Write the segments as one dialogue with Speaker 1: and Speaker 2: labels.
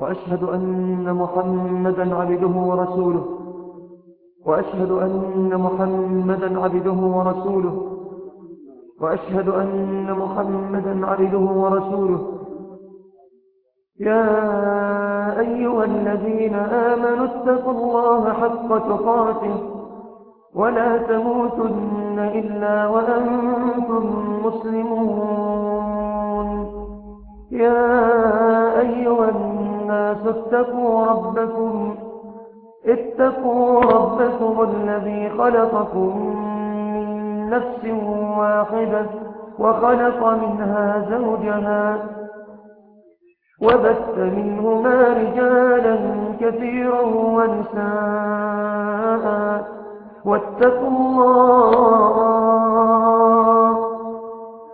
Speaker 1: وأشهد أن محمدا عبده ورسوله. وأشهد أن محمدا عبده ورسوله. وأشهد أن محمدا عبده ورسوله. يا أيها الذين آمنوا اتقوا الله حق تقاته ولا تموتن إلا وأنتم مسلمون. يا أيها الناس اتقوا ربكم اتقوا ربكم الذي خلقكم من نفس واحدة وخلق منها زوجها وبث منهما رجالا كثيرا ونساء واتقوا الله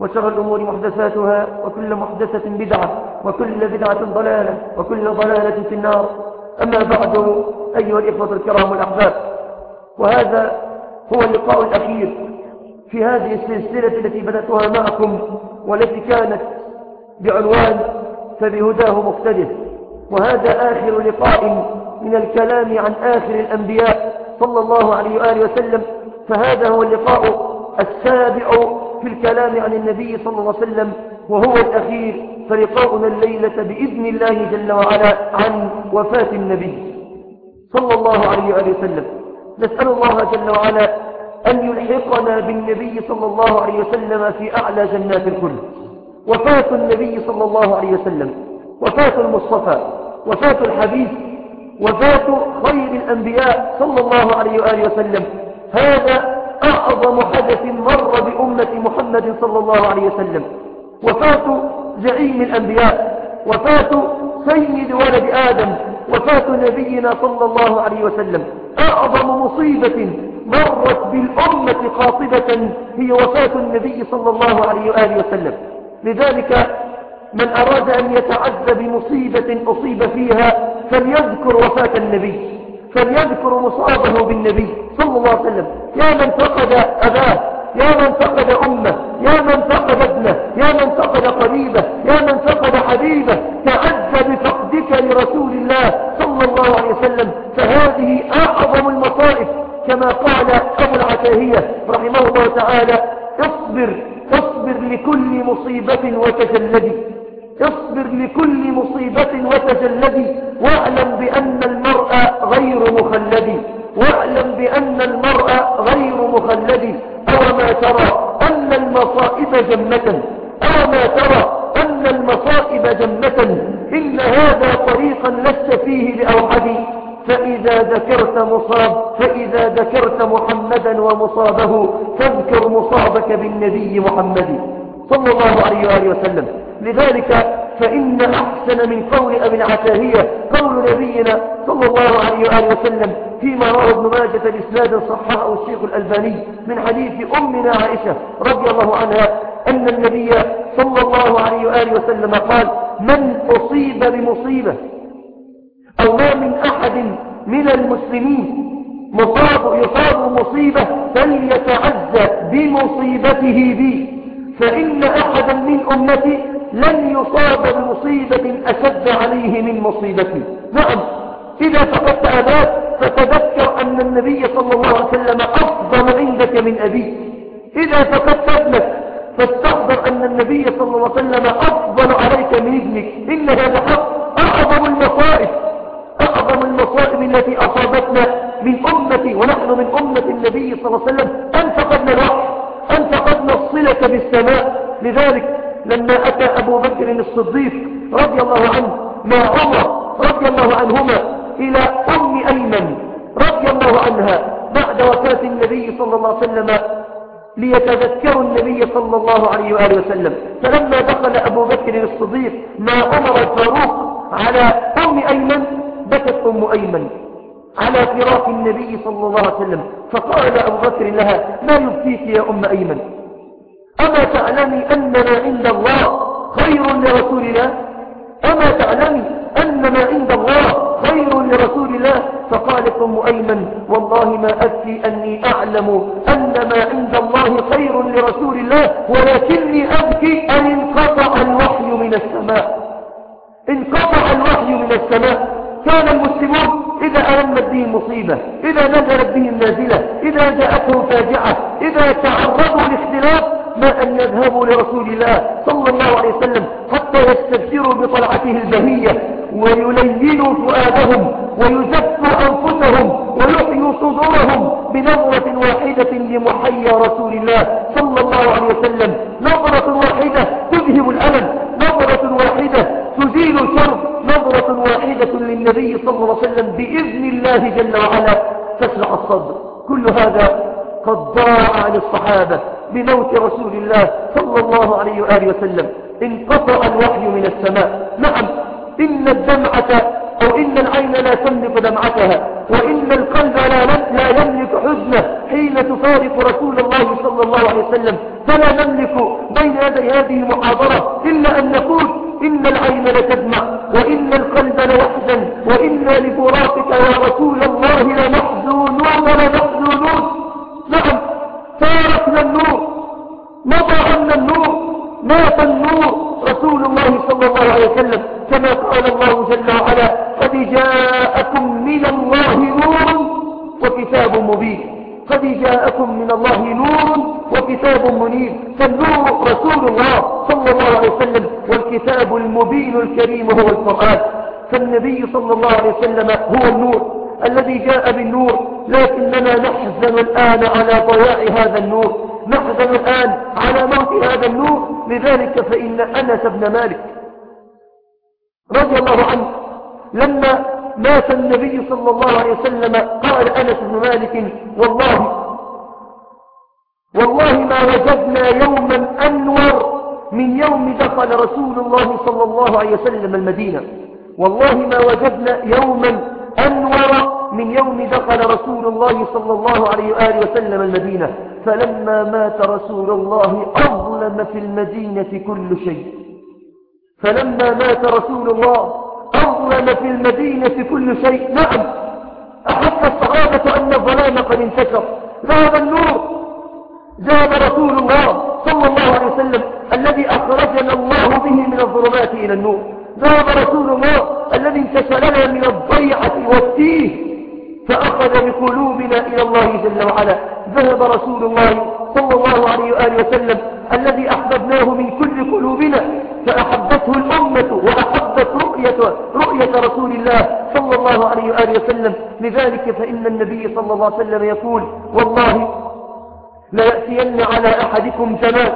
Speaker 1: وشر الأمور محدثاتها وكل محدثة بدعة وكل بدعة ضلالة وكل ضلالة في النار. أما بعد أيها الإخوة الكرام الأحباب وهذا هو اللقاء الأخير في هذه السلسلة التي بدأتها معكم والتي كانت بعنوان فبهداه مقتدر. وهذا آخر لقاء من الكلام عن آخر الأنبياء صلى الله عليه وآله وسلم. فهذا هو اللقاء السابع في الكلام عن النبي صلى الله عليه وسلم وهو الأخير فلقاؤنا الليلة بإذن الله جل وعلا عن وفاة النبي صلى الله عليه وآله وسلم. نسأل الله جل وعلا أن يلحقنا بالنبي صلى الله عليه وسلم في أعلى جنات الكل. وفاة النبي صلى الله عليه وسلم وفاة المصطفى وفاة الحبيب وفاة خير الأنبياء صلى الله عليه وآله وسلم. هذا أعظم حدث مر بأمة محمد صلى الله عليه وسلم. وفاة زعيم الأنبياء وفاة سيد ولد آدم وفاة نبينا صلى الله عليه وسلم. أعظم مصيبة مرت بالأمة قاطبة هي وفاة النبي صلى الله عليه وآله وسلم. لذلك من أراد أن يتعذى بمصيبة أصيب فيها فليذكر وفاة النبي فليذكر مصابه بالنبي. صلى الله عليه وسلم. يا من فقد أباه يا من فقد أمه يا من فقد ابنه يا من فقد قريبه يا من فقد حبيبه. تعز بفقدك لرسول الله صلى الله عليه وسلم. فهذه أعظم المصائب كما قال أبو العتاهية رحمه الله تعالى اصبر اصبر لكل مصيبة وتجلدي. اصبر لكل مصيبة وتجلدي واعلم بأن المرء غير مخلد واعلم بأن المرء غير مخلد أو ما ترى أن المصائب جنة أو ما ترى أن المصائب جنة. إن هذا طريقا لست فيه لأوحدي فإذا ذكرت مصاب فإذا ذكرت محمدا ومصابه فاذكر مصابك بالنبي محمد صلى الله عليه وآله وسلم. لذلك فإن أحسن من قول أبي العتاهية قول نبينا صلى الله عليه وآله وسلم فيما روى ابن ماجة الإسناد صححه الشيخ الألباني من حديث أمنا عائشة رضي الله عنها أن النبي صلى الله عليه وآله وسلم قال من أصيب بمصيبة أو ما من أحد من المسلمين مصاب يصاب مصيبة فليتعزى بمصيبته بي فإن أحدا من أمتي لن يصاب بمصيبة أشد عليه من مصيبتي. نعم إذا فقدت أباك فتذكر أن النبي صلى الله عليه وسلم أفضل عندك من أبيك. إذا فقدت ابنك فاستحضر أن النبي صلى الله عليه وسلم أفضل عليك من ابنك. إن هذا حق. أعظم المصائب أعظم المصائب التي أصابتنا من أمتي ونحن من أمة النبي صلى الله عليه وسلم. أن فقدنا الوحي أن فقدنا الصلة بالسماء. لذلك لما أتى أبو بكر الصديق رضي الله عنه مع عمر رضي الله عنهما إلى أم أيمن رضي الله عنها بعد وفاة النبي صلى الله عليه وسلم ليتذكروا النبي صلى الله عليه وآله وسلم. فلما دخل أبو بكر الصديق مع عمر الفاروق على أم أيمن بكت أم أيمن على فراق النبي صلى الله عليه وسلم. فقال أبو بكر لها ما يبكيك يا أم أيمن؟ أما تعلمي أن ما عند الله خير لرسول الله أما تعلمي أن ما عند الله خير لرسول الله فقالت أم أيمن والله ما أبكي أني أعلم أن ما عند الله خير لرسول الله ولكني أبكي أن انقطع الوحي من السماء. انقطع الوحي من السماء. كان المسلمون إذا ألمت بهم مصيبة إذا نزلت بهم نازلة إذا جاءتهم فاجعة إذا تعرضوا لاختلاف ما أن يذهبوا لرسول الله صلى الله عليه وسلم حتى يستبشروا بطلعته البهية ويلينوا فؤادهم ويزكوا أنفسهم ويحيوا صدورهم بنظرة واحدة لمحيا رسول الله صلى الله عليه وسلم. نظرة واحدة تذهب الألم نظرة واحدة تزيل الشر نظرة واحدة للنبي صلى الله عليه وسلم بإذن الله جل وعلا تشرح الصدر. كل هذا قد ضاع للصحابة بموت رسول الله صلى الله عليه وآله وسلم. انقطع الوحي من السماء. نعم إن الدمعة أو إن العين لا تملك دمعتها وإن القلب لا, لا يملك حزنه حين تفارق رسول الله صلى الله عليه وسلم. فلا نملك بين يدي هذه المحاضرة إلا أن نقول إن العين لتدمع وإن القلب ليحزن وإنا لفراقك يا رسول الله لمحزونون ولمحزونون نعم فارقنا النور. مضى عنا النور. مات النور. رسول الله صلى الله عليه وسلم. كما قال الله جل وعلا قد جاءكم من الله نور وكتاب مبين. قد جاءكم من الله نور وكتاب منير. فالنور رسول الله صلى الله عليه وسلم والكتاب المبين الكريم هو القرآن. فالنبي صلى الله عليه وسلم هو النور. الذي جاء بالنور لكننا نحزن الآن على ضياع هذا النور نحزن الآن على موت هذا النور. لذلك فإن أنس بن مالك رضي الله عنه لما مات النبي صلى الله عليه وسلم قال أنس بن مالك والله والله ما وجدنا يوما أنور من يوم دخل رسول الله صلى الله عليه وسلم المدينة. والله ما وجدنا يوما أنور من يوم دخل رسول الله صلى الله عليه وآله وسلم المدينة فلما مات رسول الله أظلم في المدينة كل شيء. فلما مات رسول الله أظلم في المدينة كل شيء. نعم أحس الصحابة أن الظلام قد انتشر. ذهب النور ذهب رسول الله صلى الله عليه وسلم الذي أخرجنا الله به من الظلمات إلى النور. ذهب رسول الله الذي انتشلنا من الضيعة والتيه فأخذ بقلوبنا إلى الله جل وعلا. ذهب رسول الله صلى الله عليه وآله وسلم الذي أحببناه من كل قلوبنا فأحبته الأمة وأحبت رؤية, رؤية رسول الله صلى الله عليه وآله وسلم. لذلك فإن النبي صلى الله عليه وسلم يقول والله ليأتين على أحدكم زمان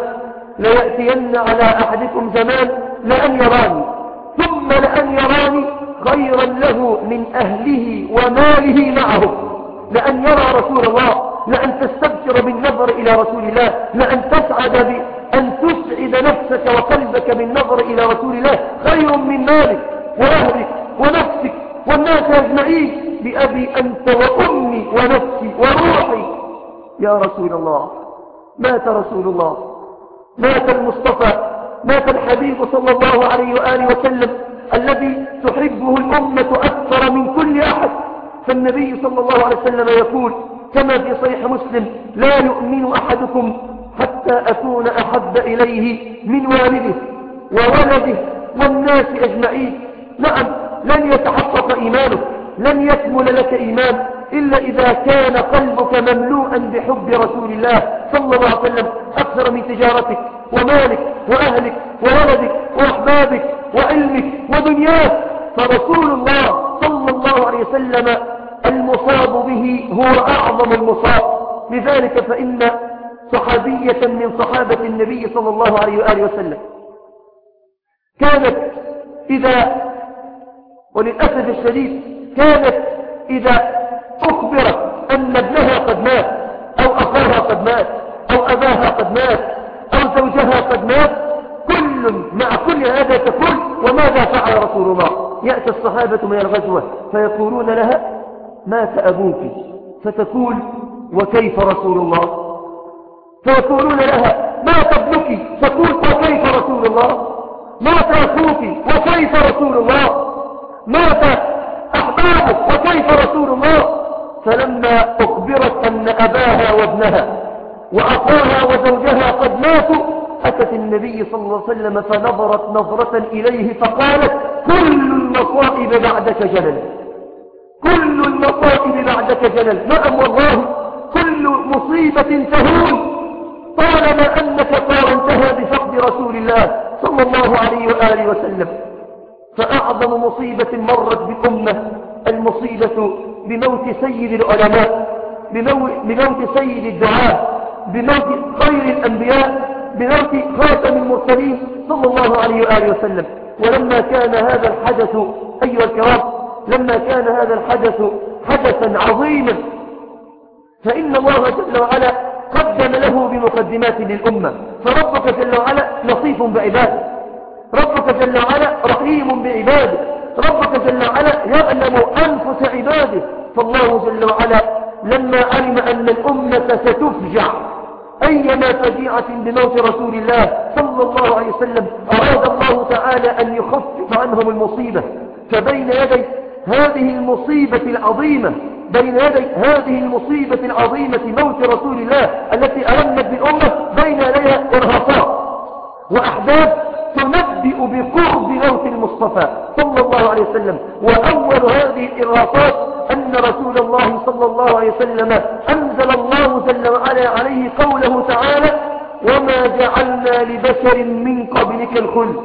Speaker 1: ليأتين على أحدكم زمان لأن يراني. ثم لأن يراني خيرا له من أهله وماله معه. لأن يرى رسول الله لأن تستبشر بالنظر إلى رسول الله لأن تسعد بأن تسعد نفسك وقلبك بالنظر إلى رسول الله خير من مالك وأهلك ونفسك والناس أجمعين. بأبي أنت وأمي ونفسي وروحي. يا رسول الله مات رسول الله مات المصطفى مات الحبيب صلى الله عليه وآله وسلم. الذي تحبه الأمة أكثر من كل أحد. فالنبي صلى الله عليه وسلم يقول كما في صحيح مسلم لا يؤمن أحدكم حتى أكون أحب إليه من والده وولده والناس أجمعين. نعم لن يتحقق إيمانك لن يكمل لك إيمان إلا إذا كان قلبك مملوءا بحب رسول الله صلى الله عليه وسلم أكثر من تجارتك. ومالك وأهلك وولدك وأحبابك وعلمك ودنياك فرسول الله صلى الله عليه وسلم المصاب به هو أعظم المصاب. لذلك فإن صحابية من صحابة النبي صلى الله عليه وآله وسلم كانت إذا وللأسف الشديد كانت إذا أخبرت أن ابنها قد مات أو أخاها قد مات أو أباها قد مات أو زوجها قد مات كل مع كل هذا تقول وماذا فعل رسول الله؟ يأتي الصحابة من الغزوة فيقولون لها مات أبوك. فتقول وكيف رسول الله؟ فيقولون لها مات ابنك. تقول وكيف رسول الله؟ مات أخوك. وكيف رسول الله؟ مات أحبابك. وكيف رسول الله؟ فلما أخبرت أن أباها وابنها وأخاها وزوجها قد ماتوا أتت النبي صلى الله عليه وسلم فنظرت نظرة إليه فقالت كل المصائب بعدك جلل كل المصائب بعدك جلل. نعم والله كل مصيبة تهون طالما أنك قارنتها بفقد رسول الله صلى الله عليه وآله وسلم. فأعظم مصيبة مرت بأمة المصيبة بموت سيد العلماء بموت سيد الدعاء بموت خير الأنبياء بموت خاتم المرسلين صلى الله عليه وآله وسلم. ولما كان هذا الحدث أيها الكرام لما كان هذا الحدث حدثا عظيما فإن الله جل وعلا قدم له بمقدمات للأمة. فربك جل وعلا لطيف بعباده. ربك جل وعلا رحيم بعباده. ربك جل وعلا يعلم أنفس عباده. فالله جل وعلا لما علم أن الأمة ستفجع أيما فجيعة بموت رسول الله صلى الله عليه وسلم أراد الله تعالى أن يخفف عنهم المصيبة. فبين يدي هذه المصيبة العظيمة بين يدي هذه المصيبة العظيمة موت رسول الله التي ألمت بالأمة بين يديها إرهاصات وأحداث تنبئ بقرب موت المصطفى صلى الله عليه وسلم. وأول هذه الإرهاصات أن رسول الله صلى الله عليه وسلم أنزل الله جل وعلا عليه قوله تعالى وما جعلنا لبشر من قبلك الخلد.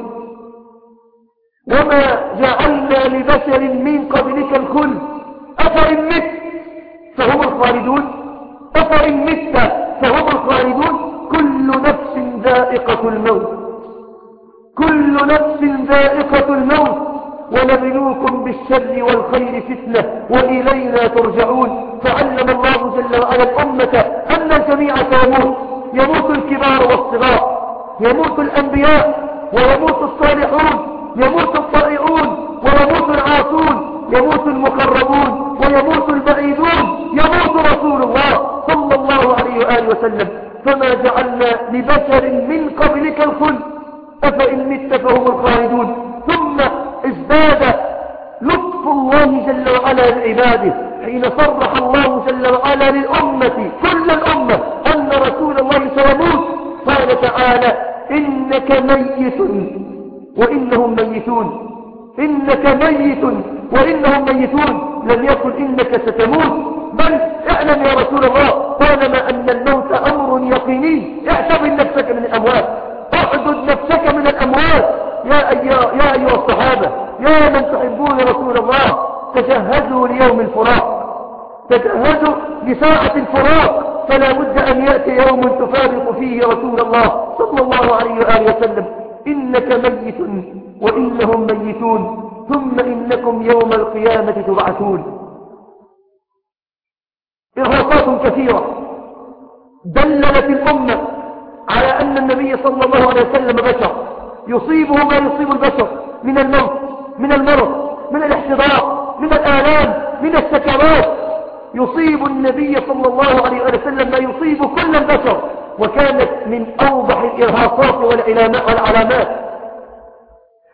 Speaker 1: وما جعلنا لبشر من قبلك الخلد. أفإن مت فهم الخالدون. أفإن مت فهم الخالدون. كل نفس ذائقة الموت. كل نفس ذائقة الموت ونبلوكم بالشر والخير فتنة وإلينا ترجعون. فعلم الله جل وعلا الأمة أن الجميع سيموت. يموت الكبار والصغار يموت الأنبياء ويموت الصالحون يموت الطائعون ويموت العاصون يموت المقربون ويموت البعيدون يموت رسول الله صلى الله عليه وآله وسلم. فما جعلنا لبشر من قبلك الخلد. أفإن مت فهم الخالدون. ثم ازداد لطف الله جل وعلا لعباده حين صرح الله جل وعلا للأمة كل الأمة أن رسول الله سيموت قال تعالى إنك ميت وإنهم ميتون. إنك ميت وإنهم ميتون. لم يقل إنك ستموت. بل اعلم يا رسول الله طالما أن الموت أمر يقيني. اعتبر نفسك من الأموات. اعبد نفسك من الأموات. يا, يا أيها الصحابة يا من تحبون رسول الله تجهزوا ليوم الفراق. تجهزوا لساعة الفراق. فلا بد أن يأتي يوم تفارق فيه رسول الله صلى الله عليه وآله وسلم. إنك ميت وإنهم ميتون. ثم إنكم يوم القيامة تبعثون. إرهاصات كثيرة. دللت الأمة على أن النبي صلى الله عليه وسلم بشر. يصيبه ما يصيب البشر من الموت من المرض من الاحتضار من الآلام من السكرات يصيب النبي صلى الله عليه وسلم ما يصيب كل البشر. وكانت من أوضح الإرهاصات والعلامات.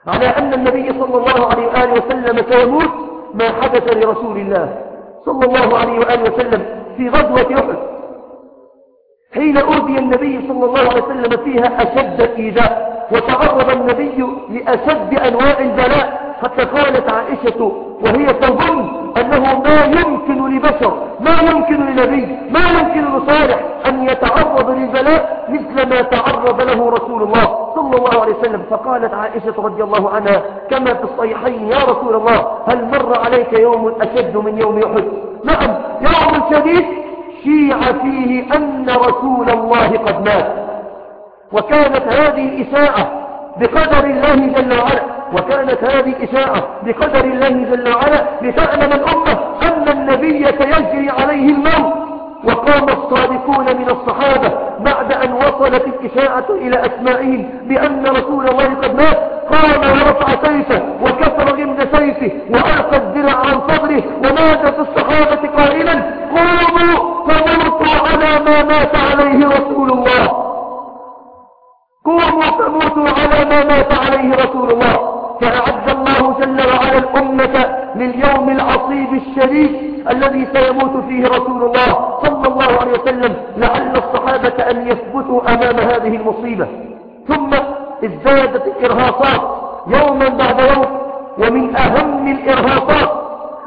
Speaker 1: على أن النبي صلى الله عليه وآله وسلم سيموت ما حدث لرسول الله صلى الله عليه وآله وسلم في غزوة أحد. حين أوذي النبي صلى الله عليه وسلم فيها أشد الإيذاء وتعرض النبي لأشد أنواع البلاء حتى قالت عائشة وهي تظن أنه ما يمكن لبشر ما يمكن لنبي ما يمكن لصالح أن يتعرض للبلاء مثل ما تعرض له رسول الله صلى الله عليه وسلم. فقالت عائشة رضي الله عنها كما في الصحيحين يا رسول الله هل مر عليك يوم أشد من يوم يحد نعم يوم شديد شيع فيه أن رسول الله قد مات. وكانت هذه إساءة بقدر الله جل وعلا وكانت هذه إساءة بقدر الله جل وعلا لتعلم الأمة أن النبي سيجري عليه الموت. وقام الصادقون من الصحابة بعد أن وصلت الإساءة إلى أسمائهم بأن رسول الله قد مات. قام ورفع سيفه وكسر غمد سيفه وألقى الدرع عن صدره. ونادى في الصحابة قائلا قوموا على ما مات عليه رسول الله. قوموا فموتوا على ما مات عليه رسول الله. فأعد الله جل وعلا الأمة لليوم العصيب الشديد الذي سيموت فيه رسول الله صلى الله عليه وسلم لعل الصحابة أن يثبتوا أمام هذه المصيبة. ثم ازدادت الإرهاصات يوما بعد يوم ومن أهم الإرهاصات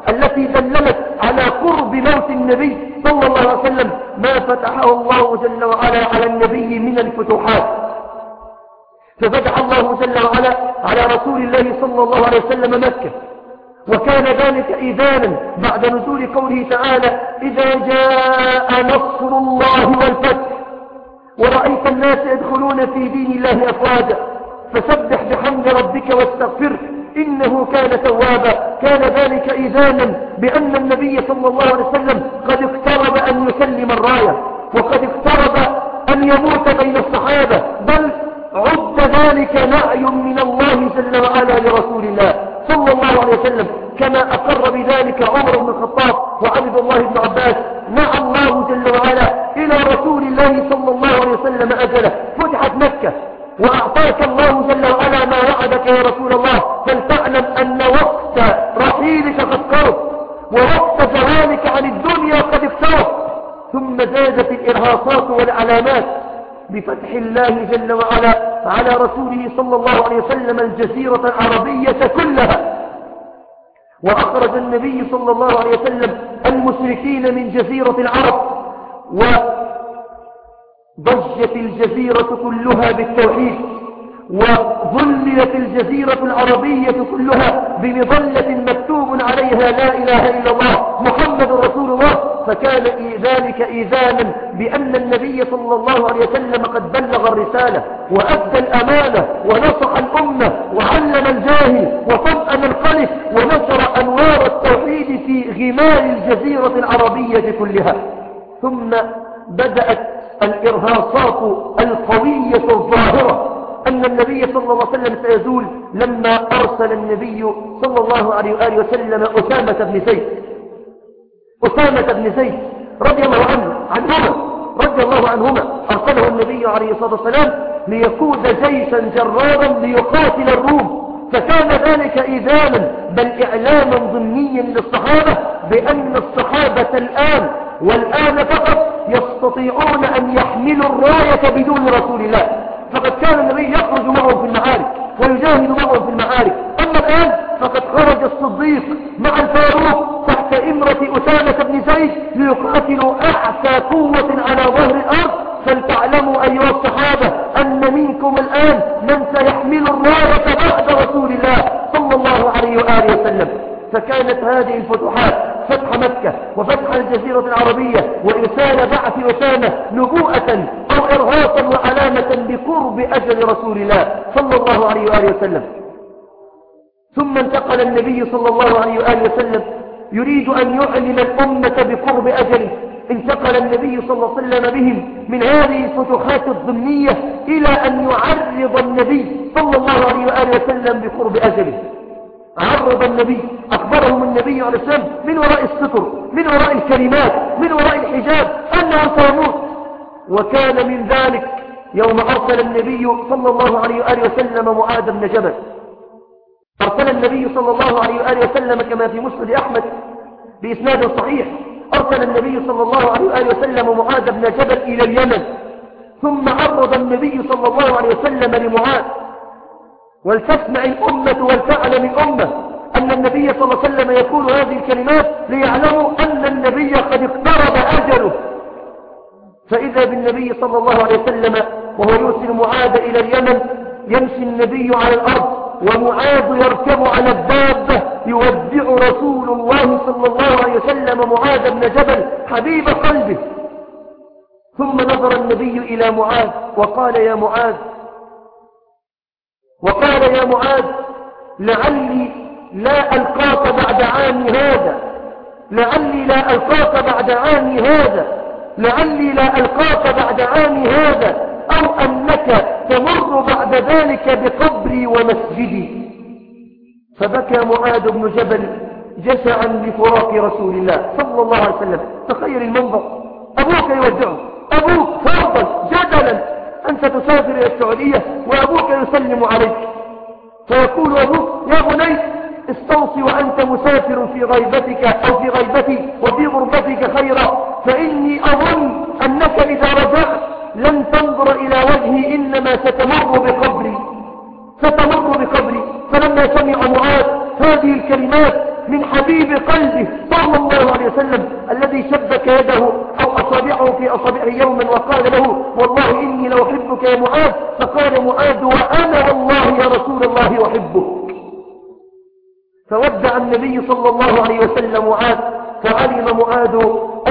Speaker 1: التي دللت على قرب موت النبي صلى الله عليه وسلم ما فتحه الله جل وعلا على النبي من الفتوحات. ففتح الله جل وعلا على رسول الله صلى الله عليه وسلم مكة. وكان ذلك إذانا بعد نزول قوله تعالى إذا جاء نصر الله والفتح. ورأيت الناس يدخلون في دين الله أفواجا. فسبح بحمد ربك واستغفره. إنه كان توابا كان ذلك إذانا بأن النبي صلى الله عليه وسلم قد اقترب أن يسلم الراية وقد اقترب أن يموت بين الصحابة بل عد ذلك نعي من الله جل وعلا لرسول الله صلى الله عليه وسلم كما أقر بذلك عمر بن الخطاب وعبد الله بن عباس نعى الله جل وعلا إلى رسول الله صلى الله عليه وسلم أجله فتحت مكة وأعطاك الله جل وعلا ما وعدك يا رسول الله قرب ووقت زوالك عن الدنيا قد اقترب ثم زادت الإرهاصات والعلامات بفتح الله جل وعلا على رسوله صلى الله عليه وسلم الجزيرة العربية كلها. وأخرج النبي صلى الله عليه وسلم المشركين من جزيرة العرب وضجت الجزيرة كلها بالتوحيد. وظللت الجزيرة العربية كلها بمظلة مكتوب عليها لا إله إلا الله محمد رسول الله. فكان ذلك إيذانا بأن النبي صلى الله عليه وسلم قد بلغ الرسالة وأدى الأمانة ونصح الأمة وعلم الجاهل وطمأن الخلف ونشر أنوار التوحيد في غمار الجزيرة العربية كلها. ثم بدأت الإرهاصات القوية الظاهرة أن النبي صلى الله عليه وسلم سيزول لما أرسل النبي صلى الله عليه وآله وسلم أسامة بن زيد. أسامة بن زيد رضي الله عنه عنهما رضي الله عنهما أرسله النبي عليه الصلاة والسلام ليقود جيشا جرارا ليقاتل الروم. فكان ذلك إيذانا بل إعلاما ضمنيا للصحابة بأن الصحابة الآن والآن فقط يستطيعون أن يحملوا الراية بدون رسول الله. فقد كان النبي يخرج معهم في المعارك ويجاهد معهم في المعارك. أما الآن فقد خرج الصديق مع الفاروق تحت إمرة أسامة بن زيد ليقاتلوا أعسى قوة على ظهر الأرض فلتعلموا أيها الصحابة أن منكم الآن من سيحمل الراية بعد رسول الله صلى الله عليه وآله وسلم فكانت هذه الفتوحات فتح مكة وفتح الجزيرة العربية وإرسال بعث أسامة نبوءة أو إرهاصا وعلامة بقرب أجل رسول الله صلى الله عليه وآله وسلم ثم انتقل النبي صلى الله عليه وآله وسلم يريد أن يعلم الأمة بقرب أجله. انتقل النبي صلى الله عليه وسلم بهم من هذه الفتوحات الضمنية إلى أن يعرض النبي صلى الله عليه وآله وسلم بقرب أجله. عرض النبي أخبرهم النبي عليه السلام من وراء الستر من وراء الكلمات من وراء الحجاب أنه سيموت. وكان من ذلك يوم أرسل النبي صلى الله عليه وآله وسلم معاذ بن جبل. أرسل النبي صلى الله عليه وآله وسلم كما في مسند أحمد بإسناد صحيح. أرسل النبي صلى الله عليه وآله وسلم معاذ بن جبل إلى اليمن. ثم عرض النبي صلى الله عليه وسلم لمعاذ. ولتسمع الأمة ولتعلم الأمة أن النبي صلى الله عليه وسلم يقول هذه الكلمات ليعلموا أن النبي قد اقترب أجله. فإذا بالنبي صلى الله عليه وسلم وهو يرسل معاذ إلى اليمن يمشي النبي على الأرض. ومعاذ يركب على الدابة يودع رسول الله صلى الله عليه وسلم معاذ بن جبل حبيب قلبه. ثم نظر النبي إلى معاذ وقال يا معاذ وقال يا معاذ لعلي لا ألقاك بعد عام هذا لعلي لا ألقاك بعد عام هذا لعلي لا ألقاك بعد عام هذا أو أنك ذلك بقبري ومسجدي. فبكى معاذ بن جبل جشعا لفراق رسول الله صلى الله عليه وسلم. تخيل المنظر. أبوك يودعه أبوك فرضا جدلا. أنت تسافر إلى السعودية وأبوك يسلم عليك. فيقول أبوك يا بني استوصي وأنت مسافر في غيبتك أو في غيبتي وفي غربتك خيرا. فإني أظن أنك إذا رجعت لن تنظر إلى وجهي إنما ستمر بقبري. ستمر بقبري. فلما سمع معاذ هذه الكلمات من حبيب قلبه صلى الله عليه وسلم الذي شبك يده أو أصابعه في أصابعه يوما وقال له والله إني لأحبك يا معاذ فقال معاذ وأنا والله يا رسول الله أحبك. فودع النبي صلى الله عليه وسلم معاذ فعلم معاذ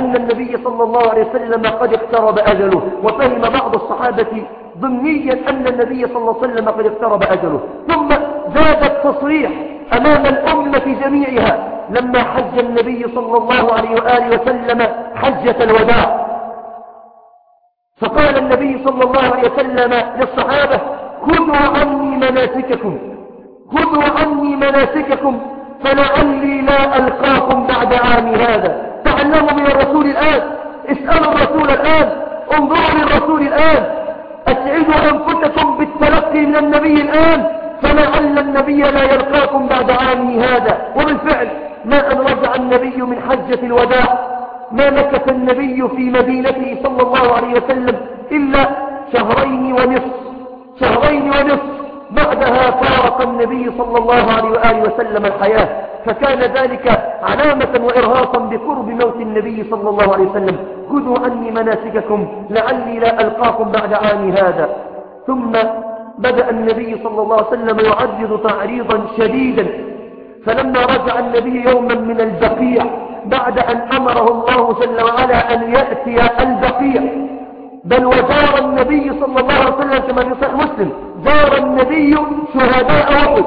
Speaker 1: أن النبي صلى الله عليه وسلم قد اقترب أجله وفهم بعض الصحابة ضمنيا أن النبي صلى الله عليه وسلم قد اقترب أجله. ثم زاد التصريح أمام الأمة جميعها. لما حج النبي صلى الله عليه وآله وسلم حجة الوداع. فقال النبي صلى الله عليه وسلم للصحابة خذوا عني مناسككم خذوا عني مناسككم فلعلي لا ألقاكم بعد عام هذا. تعلموا من الرسول الآن. اسألوا الرسول الآن. انظروا للرسول الآن. أسعدوا أنفسكم بالتلقي من النبي الآن. فلعل النبي لا يلقاكم بعد عامه هذا. وبالفعل ما أن رجع النبي من حجة الوداع. ما مكث النبي في مدينته صلى الله عليه وسلم إلا شهرين ونصف. شهرين ونصف. بعدها فارق النبي صلى الله عليه وآله وسلم الحياة. فكان ذلك علامة وإرهاصا بقرب موت النبي صلى الله عليه وسلم. خذوا عني مناسككم لعلي لا ألقاكم بعد عامي هذا. ثم بدأ النبي صلى الله عليه وسلم يعرض تعريضا شديدا. فلما رجع النبي يوما من البقيع بعد أن أمره الله جل وعلا أن يأتي البقيع. بل وزار النبي صلى الله عليه وسلم كما في صحيح مسلم زار النبي شهداء أحد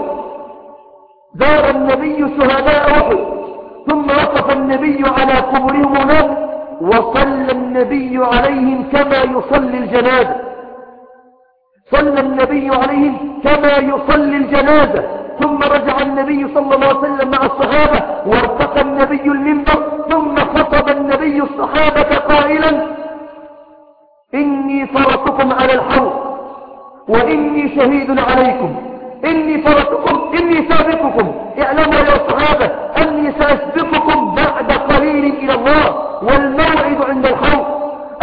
Speaker 1: زار النبي شهداء أحد. ثم وقف النبي على قبرهم هناك وصلى النبي عليهم كما يصلي الجنازة. صلى النبي عليهم كما يصلي الجنازة. ثم رجع النبي صلى الله عليه وسلم مع الصحابة وارتقى النبي المنبر. ثم خطب النبي الصحابة قائلا إني فرطكم على الحوض وإني شهيد عليكم. إني فرطكم إني سابقكم اعلموا يا الصحابة أني سأسبقكم بعد قليل إلى الله والموعد عند الحوض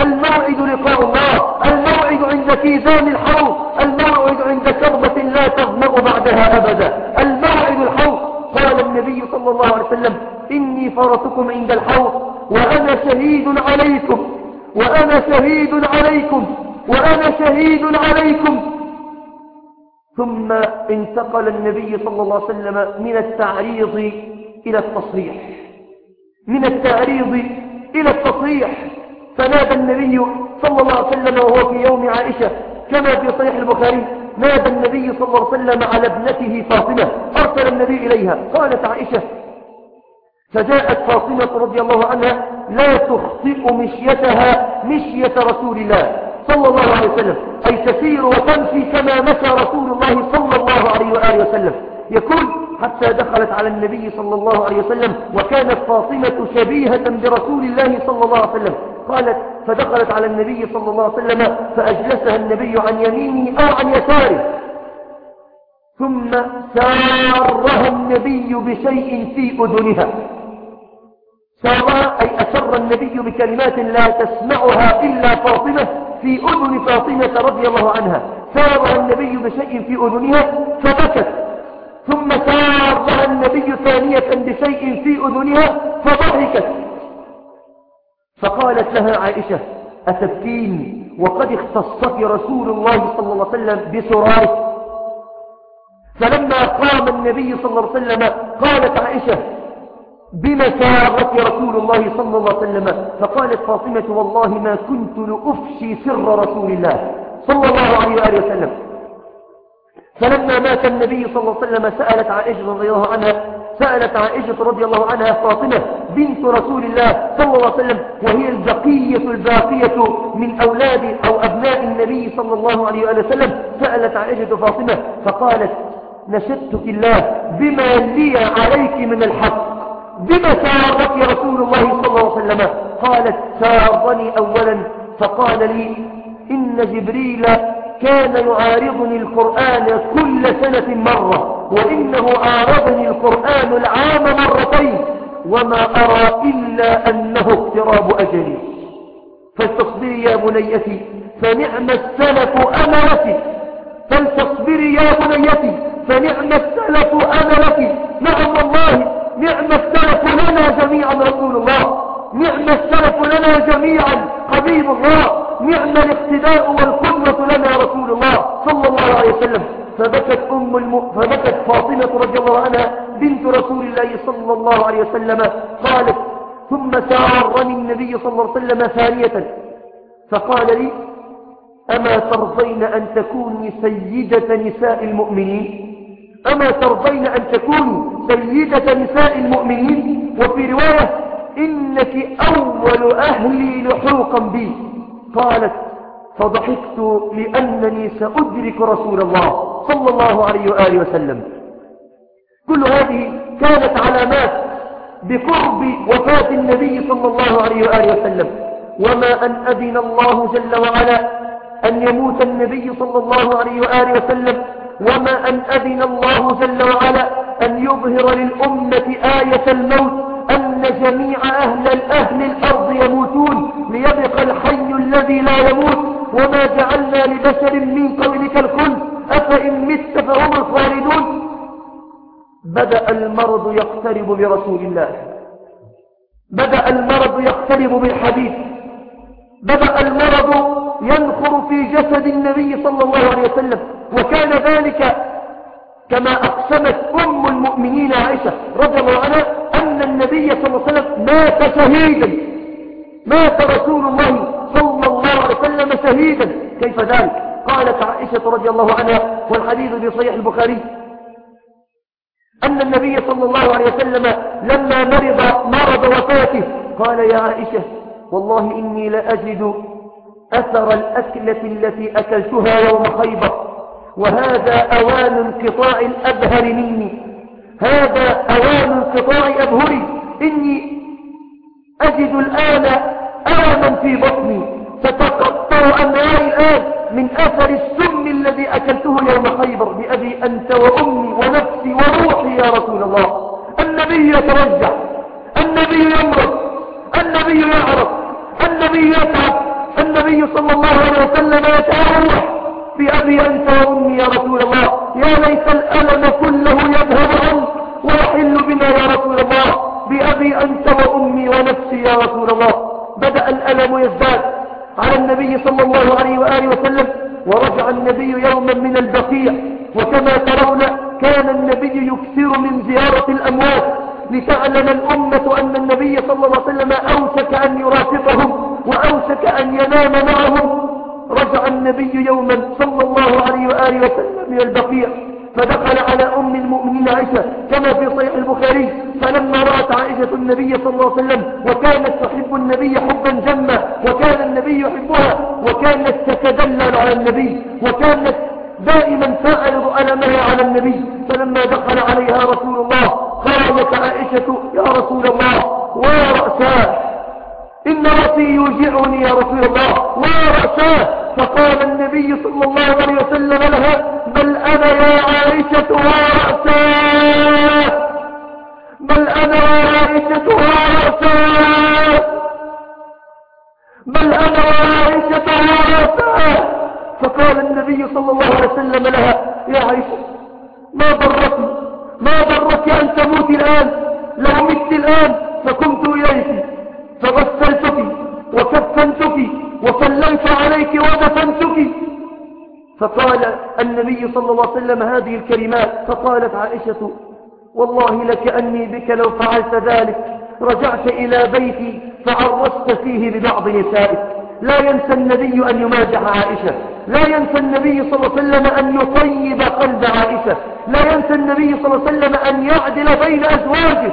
Speaker 1: الموعد لقاء الله الموعد عند كيزان الحوض الموعد عند كربة لا تظمأ بعدها أبدا الموعد الحوض قال النبي صلى الله عليه وسلم إني فرطكم عند الحوض وأنا شهيد عليكم وأنا شهيد عليكم وأنا شهيد عليكم. ثم انتقل النبي صلى الله عليه وسلم من التعريض إلى التصريح. من التعريض إلى التصريح. فنادى النبي صلى الله عليه وسلم وهو في يوم عائشة كما في صحيح البخاري نادى النبي صلى الله عليه وسلم على ابنته فاطمة أرسل النبي إليها قالت عائشة فجاءت فاطمة رضي الله عنها لا تخطئ مشيتها مشية رسول الله. صلى الله عليه وسلم أي تسير وتمشي كما مشى رسول الله صلى الله عليه وآله وسلم. يقول حتى دخلت على النبي صلى الله عليه وسلم وكانت فاطمة شبيهة برسول الله صلى الله عليه وسلم. قالت فدخلت على النبي صلى الله عليه وسلم فأجلسها النبي عن يمينه أو عن يساره. ثم سارها النبي بشيء في أذنها. سارها أي أسر النبي بكلمات لا تسمعها إلا فاطمة. في أذن فاطمة رضي الله عنها. سارها النبي بشيء في أذنها فبكت. ثم سارها النبي ثانية بشيء في أذنها فضحكت. فقالت لها عائشة أتبكين؟ وقد اختصك رسول الله صلى الله عليه وسلم بسراره فلما قام النبي صلى الله عليه وسلم قالت عائشة بمساغة رسول الله صلى الله عليه وسلم. فقالت فاطمة والله ما كنت لأفشي سر رسول الله صلى الله عليه وآله وسلم. فلما مات النبي صلى الله عليه وسلم سألت عائشة رضي الله عنها سألت عائشة رضي الله عنها فاطمة بنت رسول الله صلى الله عليه وسلم وهي البقية الباقية من أولاد أو أبناء النبي صلى الله عليه وآله وسلم. سألت عائشة فاطمة فقالت نشدتك الله بما لي عليك من الحق. بما سارك رسول الله صلى الله عليه وسلم. قالت سارني أولا. فقال لي إن جبريل كان يعارضني القرآن كل سنة مرة وإنه عارضني القرآن العام مرتين وما أرى إلا أنه اقتراب أجلي. فلتصبري يا بنيتي فنعم السلف لك فلتصبري يا بنيتي فنعم السلف لك نعم الله. نعم السلف لنا جميعا رسول الله. نعم السلف لنا جميعا حبيب الله. نعم الاقتداء والقدوة لنا رسول الله صلى الله عليه وسلم. فبكت, أم الم... فبكت فاطمة رضي الله عنها بنت رسول الله صلى الله عليه وسلم. قالت ثم سارني النبي صلى الله عليه وسلم ثانية. فقال لي أما ترضين أن تكوني سيدة نساء المؤمنين؟ أما ترضين أن تكوني سيدة نساء المؤمنين؟ وفي رواية إنك أول أهلي لحوقا بي. قالت فضحكت لأنني سأدرك رسول الله صلى الله عليه وآله وسلم. كل هذه كانت علامات بقرب وفاة النبي صلى الله عليه وآله وسلم. وما أن أذن الله جل وعلا أن يموت النبي صلى الله عليه وآله وسلم وما أن أذن الله جل وعلا أن يظهر للأمة آية الموت أن جميع أهل الأهل الأرض يموتون ليبقى الحي الذي لا يموت وما جعلنا لبشر من قبلك الخلد أفإن مت فهم الخالدون بدأ المرض يقترب برسول الله بدأ المرض يقترب بالحديث بدأ المرض ينخر في جسد النبي صلى الله عليه وسلم. وكان ذلك كما أقسمت أم المؤمنين عائشة رضي الله عنها أن النبي صلى الله عليه وسلم مات شهيدا. مات رسول الله صلى الله عليه وسلم شهيدا. كيف ذلك؟ قالت عائشة رضي الله عنها والحديث في صحيح البخاري أن النبي صلى الله عليه وسلم لما مرض مرض وفاته قال يا عائشة والله إني لأجد أثر الأكلة التي أكلتها يوم خيبر. وهذا أوان انقطاع الأبهر مني. هذا أوان انقطاع أبهري. إني أجد الآن ألما في بطني. فتقطع أمعائي الآن من أثر السم الذي أكلته يوم خيبر. بأبي أنت وأمي ونفسي وروحي يا رسول الله. النبي يترجع النبي يمرض. النبي يعرف النبي يتعب النبي صلى الله عليه وسلم يتأوح بأبي أنت وأمي يا رسول الله يا ليت الألم كله يذهب عنك ويحل بنا يا رسول الله بأبي أنت وأمي ونفسي يا رسول الله. بدأ الألم يزداد على النبي صلى الله عليه وآله وسلم ورجع النبي يوما من البقيع وكما ترون كان النبي يكثر من زيارة الأموات. لتعلم الأمة أن النبي صلى الله عليه وسلم أوشك أن يرافقهم وأوشك أن ينام معهم. رجع النبي يوما صلى الله عليه وآله وسلم من البقيع فدخل على أم المؤمنين عائشة كما في صحيح البخاري. فلما رأت عائشة النبي صلى الله عليه وسلم وكانت تحب النبي حبا جما وكان النبي يحبها وكانت تتدلل على النبي وكانت دائما تعرض ألمها على النبي. فلما دخل عليها رسول الله قالت عائشة يا رسول الله ورأساه إن رأسي يوجعني يا رسول الله ورأساه فقال النبي صلى الله عليه وسلم لها بل أنا يا عائشة ورأساه بل أنا وعائشة ورأسها بل أنا وعائشة ورأسها فقال النبي صلى الله عليه وسلم لها يا عائشة ما ضرك ما ضرك أن تموت الآن؟ لو مت الآن فكنت إليك. فغسلتك وكفنتك وسلمت عليك ودفنتك. فقال النبي صلى الله عليه وسلم هذه الكلمات فقالت عائشة والله لكأني بك لو فعلت ذلك رجعت إلى بيتي فعرست فيه ببعض نسائك. لا ينسى النبي أن يمازح عائشة. لا ينسى النبي صلى الله عليه وسلم أن يطيب قلب عائشة. لا ينسى النبي صلى الله عليه وسلم أن يعدل بين أزواجه.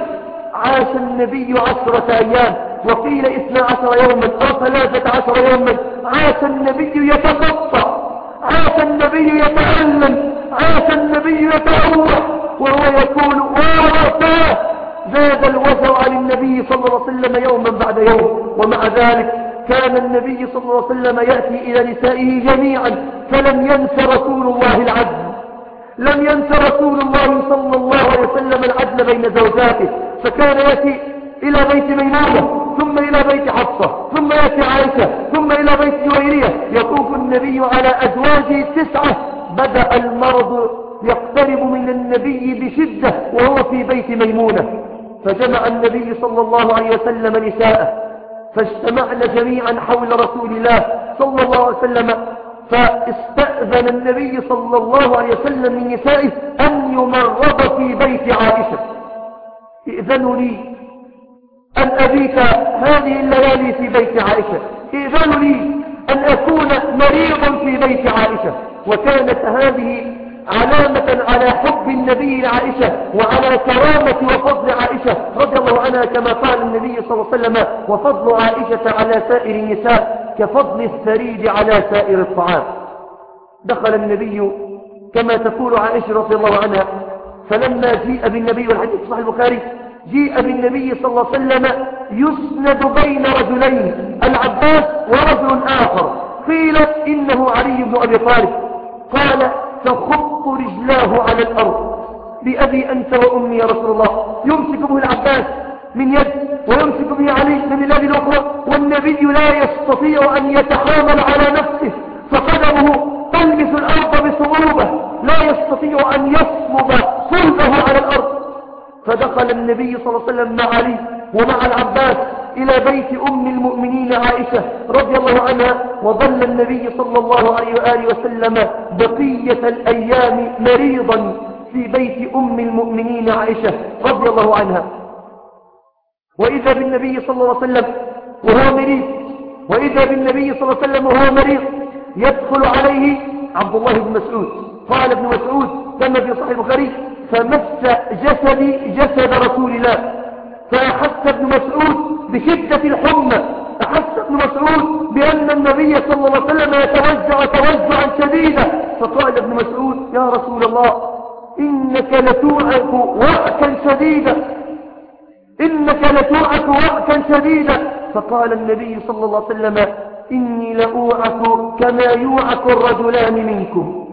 Speaker 1: عاش النبي عشرة أيام وقيل اثنى عشر يوما أو ثلاثة عشر يوما. عاش النبي يتقطع. عاش النبي يتألم عاش النبي يتأوح وهو يقول ووفاه زاد الوزع عن النبي صلى الله عليه وسلم يوما بعد يوم. ومع ذلك كان النبي صلى الله عليه وسلم يأتي إلى نسائه جميعا فلم ينس رسول الله العدل. لم ينس رسول الله صلى الله عليه وسلم العدل بين زوجاته. فكان يأتي إلى بيت ميمونة ثم إلى بيت حفصة ثم يأتي عائشة ثم إلى بيت جويرية. يطوف النبي على أزواجه التسعة بدأ المرض يقترب من النبي بشدة وهو في بيت ميمونة. فجمع النبي صلى الله عليه وسلم نساءه. فاجتمعن جميعا حول رسول الله صلى الله عليه وسلم فاستأذن النبي صلى الله عليه وسلم من نسائه أن يمرض في بيت عائشة. ائذنوا لي أن أبيت هذه الليالي في بيت عائشة. ائذنوا لي أن أكون مريضا في بيت عائشة. وكانت هذه علامة على حب النبي لعائشة وعلى كرامة وفضل عائشة رضي الله عنها كما قال النبي صلى الله عليه وسلم وفضل عائشة على سائر النساء كفضل الثريد على سائر الطعام. دخل النبي كما تقول عائشة رضي الله عنها فلما جيء بالنبي والحديث صحيح البخاري جيء بالنبي صلى الله عليه وسلم يسند بين رجلين العباس ورجل آخر قيل إنه علي بن أبي طالب. قال تخط رجلاه على الأرض. بأبي أنت وأمي يا رسول الله. يمسك به العباس من يد ويمسك به علي من اليد الأخرى. والنبي لا يستطيع أن يتحامل على نفسه. فقدمه تلمس الأرض بصعوبة. لا يستطيع أن يصلب صلبه على الأرض. فدخل النبي صلى الله عليه وسلم مع علي ومع العباس. إلى بيت أم المؤمنين عائشة رضي الله عنها وظل النبي صلى الله عليه وآله وسلم بقية الأيام مريضا في بيت أم المؤمنين عائشة رضي الله عنها. وإذا بالنبي صلى الله عليه وسلم وهو مريض وإذا بالنبي صلى الله عليه وسلم وهو مريض يدخل عليه عبد الله بن مسعود. قال ابن مسعود كما في صحيح البخاري فمس جسدي جسد رسول الله. فأحس ابن مسعود بشدة الحمى. أحس ابن مسعود بأن النبي صلى الله عليه وسلم يتوجع توجعا شديدا. فقال ابن مسعود يا رسول الله إنك لتوعك وعكا شديدا. إنك لتوعك وعكا شديدا. فقال النبي صلى الله عليه وسلم إني لأوعك كما يوعك الرجلان منكم.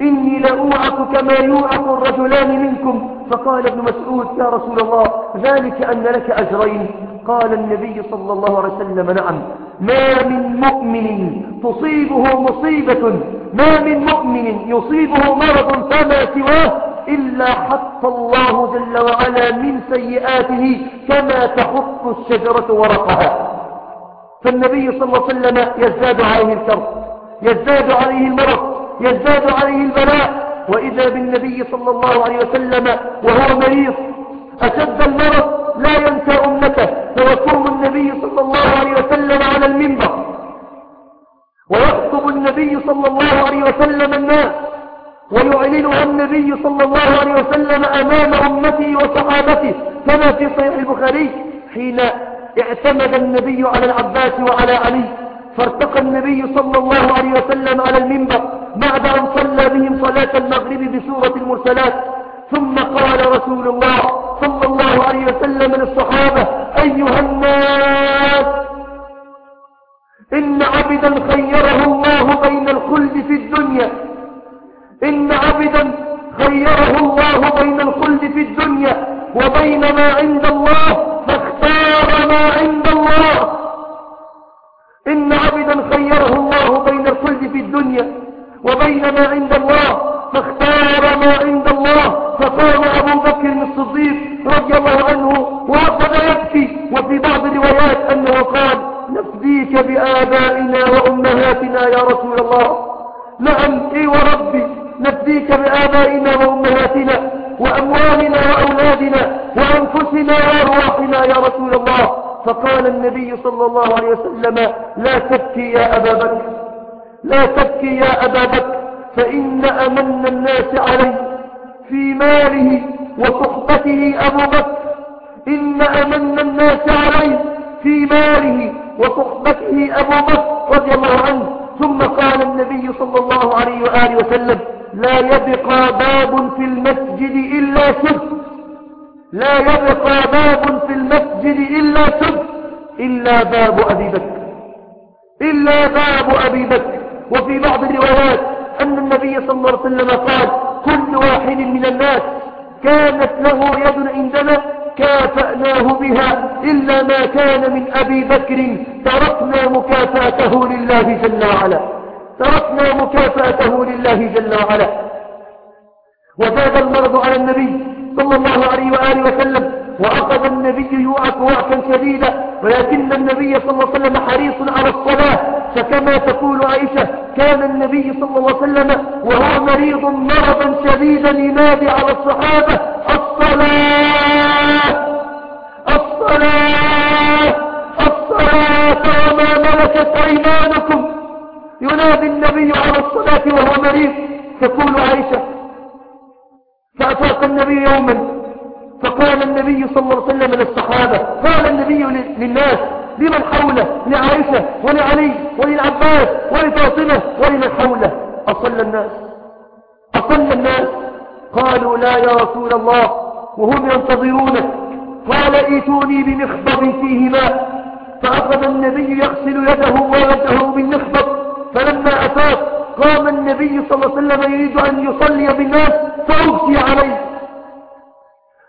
Speaker 1: إني لأوعك كما يوعك الرجلان منكم. فقال ابن مسعود يا رسول الله ذلك أن لك أجرين. قال النبي صلى الله عليه وسلم نعم. ما من مؤمن تصيبه مصيبة ما من مؤمن يصيبه مرض فما سواه إلا حط الله جل وعلا من سيئاته كما تحط الشجرة ورقها. فالنبي صلى الله عليه وسلم يزداد عليه الكرب يزداد عليه المرض. يزداد عليه البلاء. وإذا بالنبي صلى الله عليه وسلم وهو مريض أشد المرض لا ينسى أمته فيقوم النبي صلى الله عليه وسلم على المنبر. ويخطب النبي صلى الله عليه وسلم الناس ويعلنها النبي صلى الله عليه وسلم أمام أمته وصحابته كما في صحيح البخاري حين اعتمد النبي على العباس وعلى علي فارتقى النبي صلى الله عليه وسلم على المنبر. بعد أن صلى بهم صلاة المغرب بسورة المرسلات. ثم قال رسول الله صلى الله عليه وسلم للصحابة أيها الناس إن عبدا خيره الله بين الخلد في الدنيا. إن عبدا خيره الله بين الخلد في الدنيا. وبين ما عند الله ما عند الله. إن عبدا خيره الله بين الخلد في الدنيا. وبين ما عند الله فاختار ما عند الله. فقام أبو بكر الصديق رضي الله عنه وأخذ يبكي وفي بعض الروايات أنه قال نفديك بآبائنا وأمهاتنا يا رسول الله. نعم إي وربي نفديك بآبائنا وأمهاتنا وأموالنا وأولادنا وأنفسنا وأرواحنا يا رسول الله. فقال النبي صلى الله عليه وسلم لا تبكي يا أبا بكر. لا تبكي يا أبا بكر فإن أمن الناس عليه في ماله وصحبته أبو بكر. إن أمن الناس عليه في ماله وصحبته أبو بكر رضي الله عنه. ثم قال النبي صلى الله عليه وآله وسلم لا يبقى باب في المسجد إلا سب لا يبقى باب في المسجد إلا سب إلا باب أبي بكر. إلا باب أبي بكر. وفي بعض الروايات أن النبي صلى الله عليه وسلم قال كل واحد من الناس كانت له يد عندنا كافأناه بها إلا ما كان من أبي بكر. تركنا مكافأته لله جل وعلا. تركنا مكافأته لله جل وعلا. وزاد المرض على النبي صلى الله عليه وآله وسلم وأخذ النبي يوعك وعكا شديدا ولكن النبي صلى الله عليه وسلم حريص على الصلاة. فكما تقول عائشة كان النبي صلى الله عليه وسلم وهو مريض مرضا شديدا ينادي على الصحابة الصلاة! الصلاة! الصلاة! وما ملكت أيمانكم؟ ينادي النبي على الصلاة وهو مريض. تقول عائشة فأفاق النبي يوما فقال النبي صلى الله عليه وسلم للصحابة قال النبي للناس لمن حوله؟ لعائشة ولعلي وللعباس ولفاطمة ولمن حوله؟ أصلى الناس أصلى الناس. قالوا لا يا رسول الله وهم ينتظرونك. قال ايتوني بمخضب فيه ماء فأخذ النبي يغسل يده ووجهه بالمخضب فلما أفاق قام النبي صلى الله عليه وسلم يريد أن يصلي بالناس فأغشي عليه.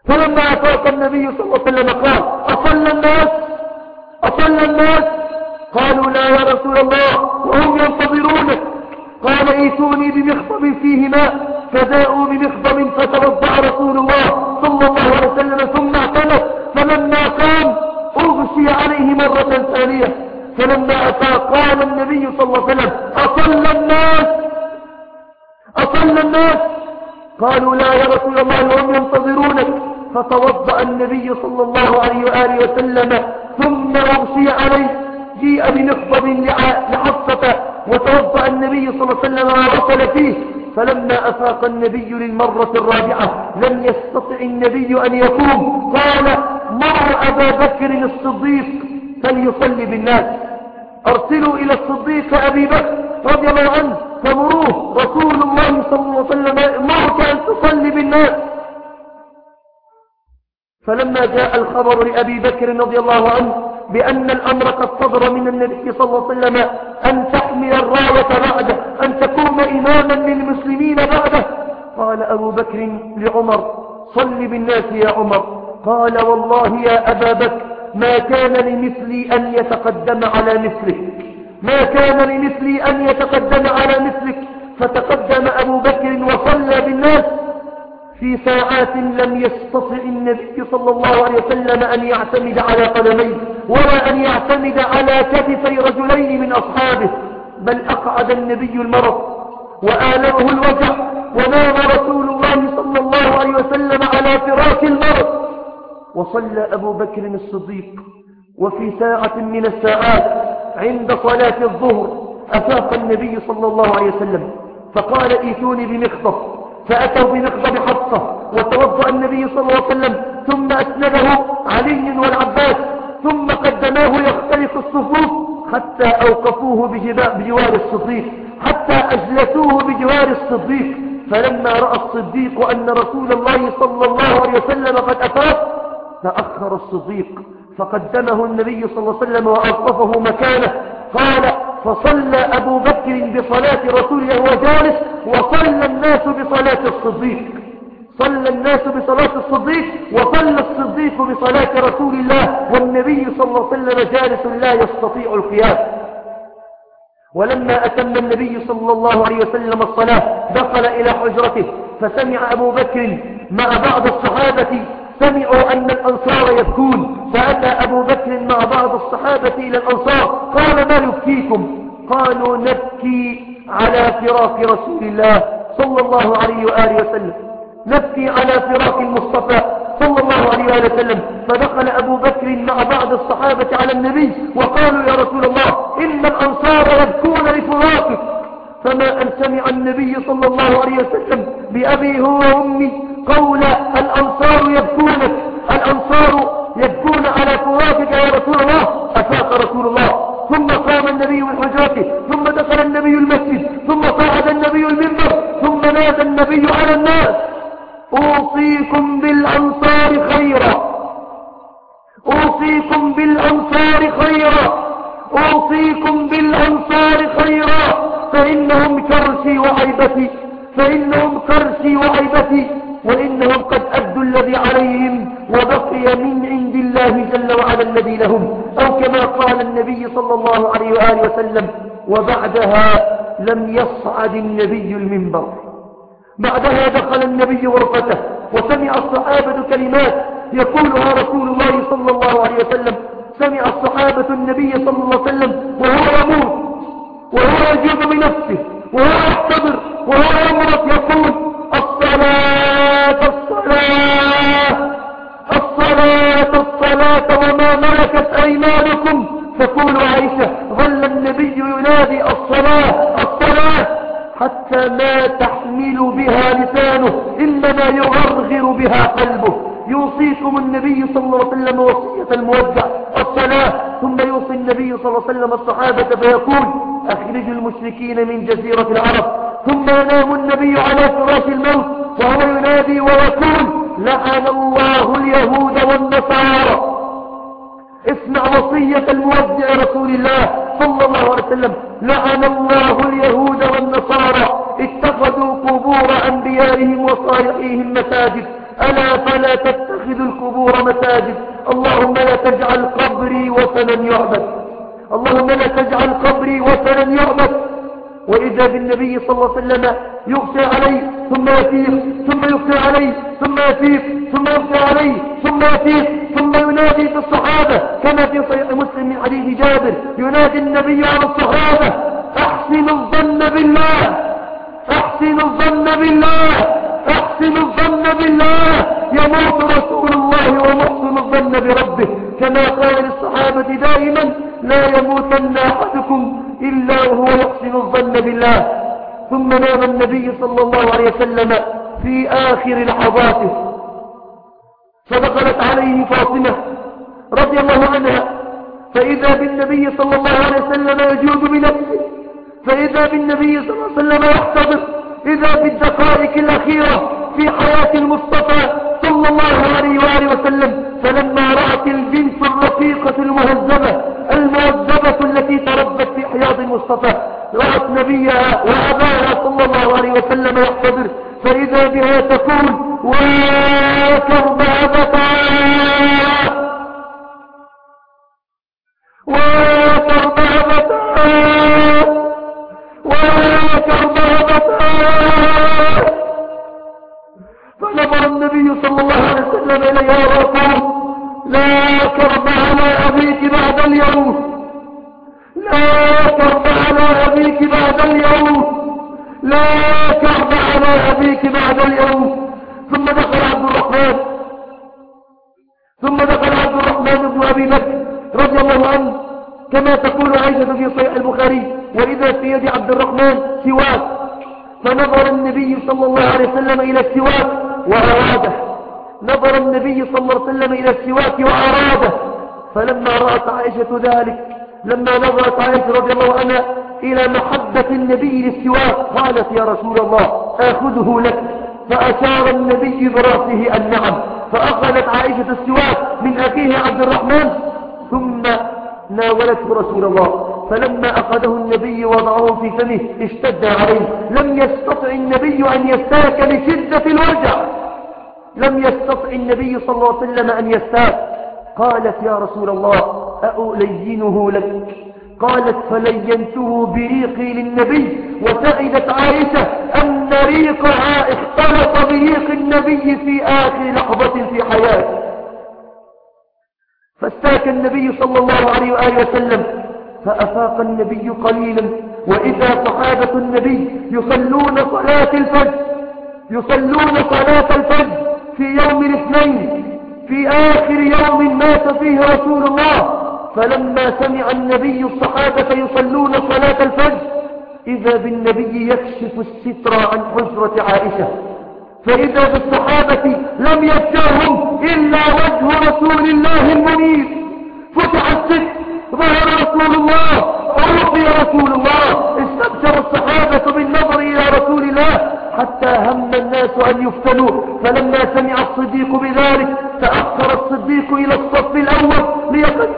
Speaker 1: فلما أفاق النبي صلى الله عليه وسلم قال أصلى الناس؟ أصلى الناس؟ قالوا لا يا رسول الله وهم ينتظرونك قال ايتوني بمخضب فيه ماء فجاءوا بمخضب فتوضع رسول الله صلى الله عليه وسلم ثم اعتنف فلما قام أغشي عليه مرة ثانية. فلما أفاق قال النبي صلى الله عليه وسلم أصلى الناس؟ أصلى الناس؟ قالوا لا يا رسول الله وهم ينتظرونك فتوضأ النبي صلى الله عليه وآله وسلم ثم أغشي عليه جيء بنخضب لحصة وتوضأ النبي صلى الله عليه وسلم وغسل فيه. فلما أفاق النبي للمرة الرابعة لم يستطع النبي أن يقوم. قال مر أبا بكر الصديق فليصلي بالناس. أرسلوا إلى الصديق أبي بكر رضي الله عنه فمروه. رسول الله صلى الله عليه وسلم مرك أن تصلي بالناس. فلما جاء الخبر لأبي بكر رضي الله عنه بأن الأمر قد صدر من النبي صلى الله عليه وسلم أن تحمل الراية بعده أن تكون إماما للمسلمين بعده. قال أبو بكر لعمر صل بالناس يا عمر. قال والله يا أبا بكر ما كان لمثلي أن يتقدم على مثلك. ما كان لمثلي أن يتقدم على مثلك. فتقدم أبو بكر وصلى بالناس في ساعات لم يستطع النبي صلى الله عليه وسلم أن يعتمد على قدميه ولا أن يعتمد على كتفي رجلين من أصحابه بل أقعد النبي المرض وآلمه الوجع ونام رسول الله صلى الله عليه وسلم على فراش المرض. وصلى أبو بكر الصديق وفي ساعة من الساعات عند صلاة الظهر أفاق النبي صلى الله عليه وسلم فقال ايتوني بمخطف. فأتوا بمقدم حفصة وتوضأ النبي صلى الله عليه وسلم ثم أسنده علي والعباس ثم قدماه يختلف الصفوف حتى أوقفوه بجوار الصديق حتى أجلسوه بجوار الصديق. فلما رأى الصديق أن رسول الله صلى الله عليه وسلم قد أفاق تأخر الصديق فقدمه النبي صلى الله عليه وسلم وأوقفه مكانه. قال فصلى أبو بكر بصلاة رسول الله وهو جالس وصلى الناس بصلاة الصديق. صلى الناس بصلاة الصديق وصلى الصديق بصلاة رسول الله والنبي صلى الله عليه وسلم جالس لا يستطيع القيام. ولما أتم النبي صلى الله عليه وسلم الصلاة دخل إلى حجرته فسمع أبو بكر مع بعض الصحابة سمعوا أن الأنصار يبكون فأتى أبو بكر مع بعض الصحابة إلى الأنصار قال ما يبكيكم قالوا نبكي على فراق رسول الله صلى الله عليه وآله وسلم. نبكي على فراق المصطفى صلى الله عليه وآله وسلم. فدخل أبو بكر مع بعض الصحابة على النبي وقالوا يا رسول الله إن الأنصار يبكون لفراقك. فما أن سمع النبي صلى الله عليه وسلم بأبي هو وأمي قول الأنصار يبكونك الأنصار يبكون على فراقك يا رسول الله أفاق رسول الله. ثم قام النبي من حجرته ثم دخل النبي المسجد ثم صعد النبي المنبر ثم نادى النبي على الناس. أوصيكم بالأنصار خيرا. أوصيكم بالأنصار خيرا. أوصيكم بالأنصار خيرا. فإنهم كرسي وعيبتي فإنهم كرسي وعيبتي. وإنهم قد أدوا الذي عليهم وبقي من عند الله جل وعلا الذي لهم. أو كما قال النبي صلى الله عليه وآله وسلم وبعدها لم يصعد النبي المنبر. بعدها دخل النبي غرفته وسمع الصحابة كلمات يقولها رسول الله صلى الله عليه وسلم. سمع الصحابة النبي صلى الله عليه وسلم وهو يموت وهو يجيب بنفسه وهو يحتضر وهو يمرض يقول الصلاة الصلاة الصلاة الصلاة وما ملكت أيمانكم. تقول عائشة ظل النبي ينادي الصلاة الصلاة حتى ما تحمل بها لسانه إنما يغرغر بها قلبه. يوصيكم النبي صلى الله عليه وسلم وصية المودع الصلاة. ثم يوصي النبي صلى الله عليه وسلم الصحابة فيقول أخرجوا المشركين من جزيرة العرب. ثم ينام النبي على فراش الموت وهو ينادي ويقول لعن الله اليهود والنصارى. اسمع وصية المودع رسول الله صلى الله عليه وسلم. لعن الله اليهود والنصارى. اتخذوا قبور أنبيائهم وصالحيهم مساجد. ألا فلا تتخذوا القبور مساجد. اللهم لا تجعل قبري وثنا يعبد. اللهم لا تجعل قبري وثنا يعبد. وإذا بالنبي صلى الله عليه وسلم يغشى عليه ثم يفيق ثم يغشى عليه ثم يفيق ثم يغشى عليه ثم يفيق ثم ينادي في الصحابة كما في صحيح مسلم من حديث جابر ينادي النبي على الصحابة أحسن الظن بالله أحسن الظن بالله أحسن الظن بالله يموت رسول الله ومحسن الظن بربه كما قال للصحابة دائما لا يموتن أحدكم إلا وهو يحسن الظن بالله. ثم نام النبي صلى الله عليه وسلم في آخر لحظاته. فدخلت عليه فاطمة رضي الله عنها. فإذا بالنبي صلى الله عليه وسلم يجود بنفسه فإذا بالنبي صلى الله عليه وسلم يحتضر. إذا بالدقائق الأخيرة في حياة المصطفى صلى الله عليه وآله وسلم فلما رأت البنت الرقيقة المهذبة المؤدبة التي تربت في حياض المصطفى رأت نبيها وأباها صلى الله عليه وسلم يحتضر فإذا بها تقول وكرب أبتاه وكرب أبتاه وكرب أبتاه فنظر النبي صلى الله عليه وسلم إليها وقال لا كرب على أبيك بعد اليوم لا كرب على أبيك بعد اليوم لا كرب على أبيك بعد اليوم ثم دخل عبد الرحمن. ثم دخل عبد الرحمن بن أبي بكر رضي الله عنه كما تقول عائشة في صحيح البخاري وإذا في يد عبد الرحمن سواك. فنظر النبي صلى الله عليه وسلم إلى السواك. وأراده. نظر النبي صلى الله عليه وسلم إلى السواك وأراده. فلما رأت عائشة ذلك لما نظرت عائشة رضي الله عنها إلى محبة النبي للسواك قالت يا رسول الله آخذه لك. فأشار النبي برأسه النعم فأخذت عائشة السواك من أخيه عبد الرحمن ثم ناولته رسول الله. فلما أخذه النبي وضعه في فمه اشتد عليه. لم يستطع النبي أن يستاك لشدة الوجع. لم يستطع النبي صلى الله عليه وسلم أن يستاق قالت يا رسول الله أؤلينه لك؟ قالت فلينته بريقي للنبي. وسعدت عائشة أن ريقها اختلط بريق النبي في آخر لحظة في حياته. فاستاك النبي صلى الله عليه وآله وسلم. فأفاق النبي قليلا. وإذا صحابة النبي يصلون صلاة الفجر يصلون صلاة الفجر في يوم الاثنين في آخر يوم مات فيه رسول الله. فلما سمع النبي الصحابة يصلون صلاة الفجر إذا بالنبي يكشف الستر عن حجرة عائشة. فإذا بالصحابة لم يبشرهم إلا وجه رسول الله المنير. فتح الستر ظهر رسول الله. عرفي رسول الله. استبشر الصحابة بالنظر إلى رسول الله. حتى هم الناس أن يفتنوا فلما سمع الصديق بذلك تأخر الصديق إلى الصف الأول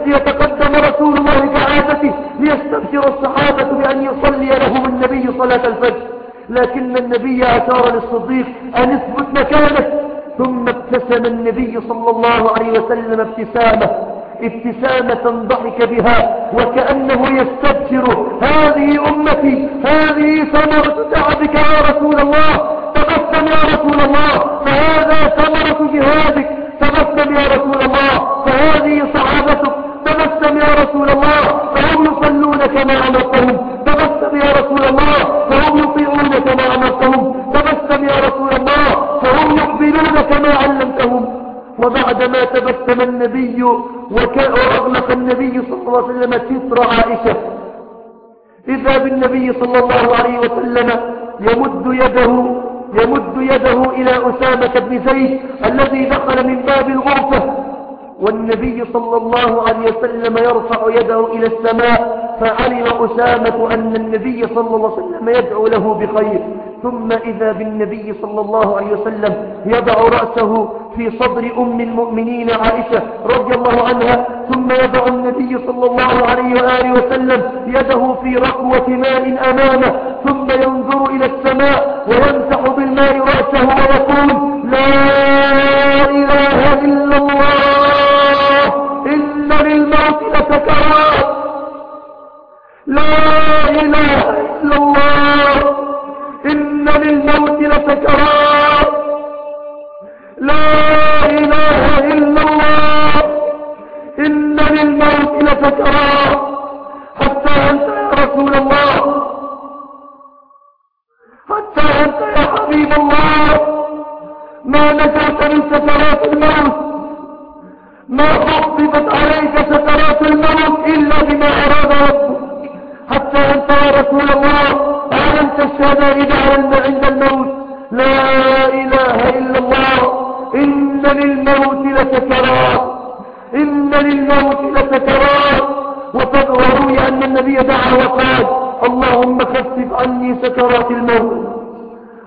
Speaker 1: ليتقدم رسول الله كعادته. ليستبشر الصحابة بأن يصلي لهم النبي صلاة الفجر. لكن النبي أشار للصديق أن اثبت مكانك ثم ابتسم النبي صلى الله عليه وسلم ابتسامة. ابتسامة ضحك بها وكأنه يستبشر هذه أمتي هذه ثمرة تعبك يا رسول الله تبسم يا رسول الله فهذا ثمرة جهادك تبسم يا رسول الله فهذه صحابتك تبسم يا رسول الله فهم يصلون كما أمرتهم تبسم يا رسول الله فهم يطيعون كما أمرتهم تبسم يا رسول الله فهم يقبلون كما علمتهم. وبعدما تبسم النبي وأغلق النبي صلى الله عليه وسلم ستر عائشة. إذا بالنبي صلى الله عليه وسلم يمد يده يمد يده إلى أسامة بن زيد الذي دخل من باب الغرفة. والنبي صلى الله عليه وسلم يرفع يده إلى السماء فعلم أسامة أن النبي صلى الله عليه وسلم يدعو له بخير. ثم إذا بالنبي صلى الله عليه وسلم يضع رأسه في صدر أم المؤمنين عائشة رضي الله عنها ثم يضع النبي صلى الله عليه وآله وسلم يده في رقوة ماء أمامه ثم ينظر إلى السماء ويمسح بالماء رأسه لسكرات حتى أنت يا رسول الله. حتى أنت يا حبيب الله. ما نجعت من سكرات الموت. ما خطبت عليك سكرات الموت إلا بما أراد ربك. حتى أنت يا رسول الله. أعلمت الشهداء على عند الموت؟ لا إله إلا الله. إن للموت لسكرات إن للموت لسكرات روي أن النبي دعا وقال اللهم خفف عني سكرات الموت.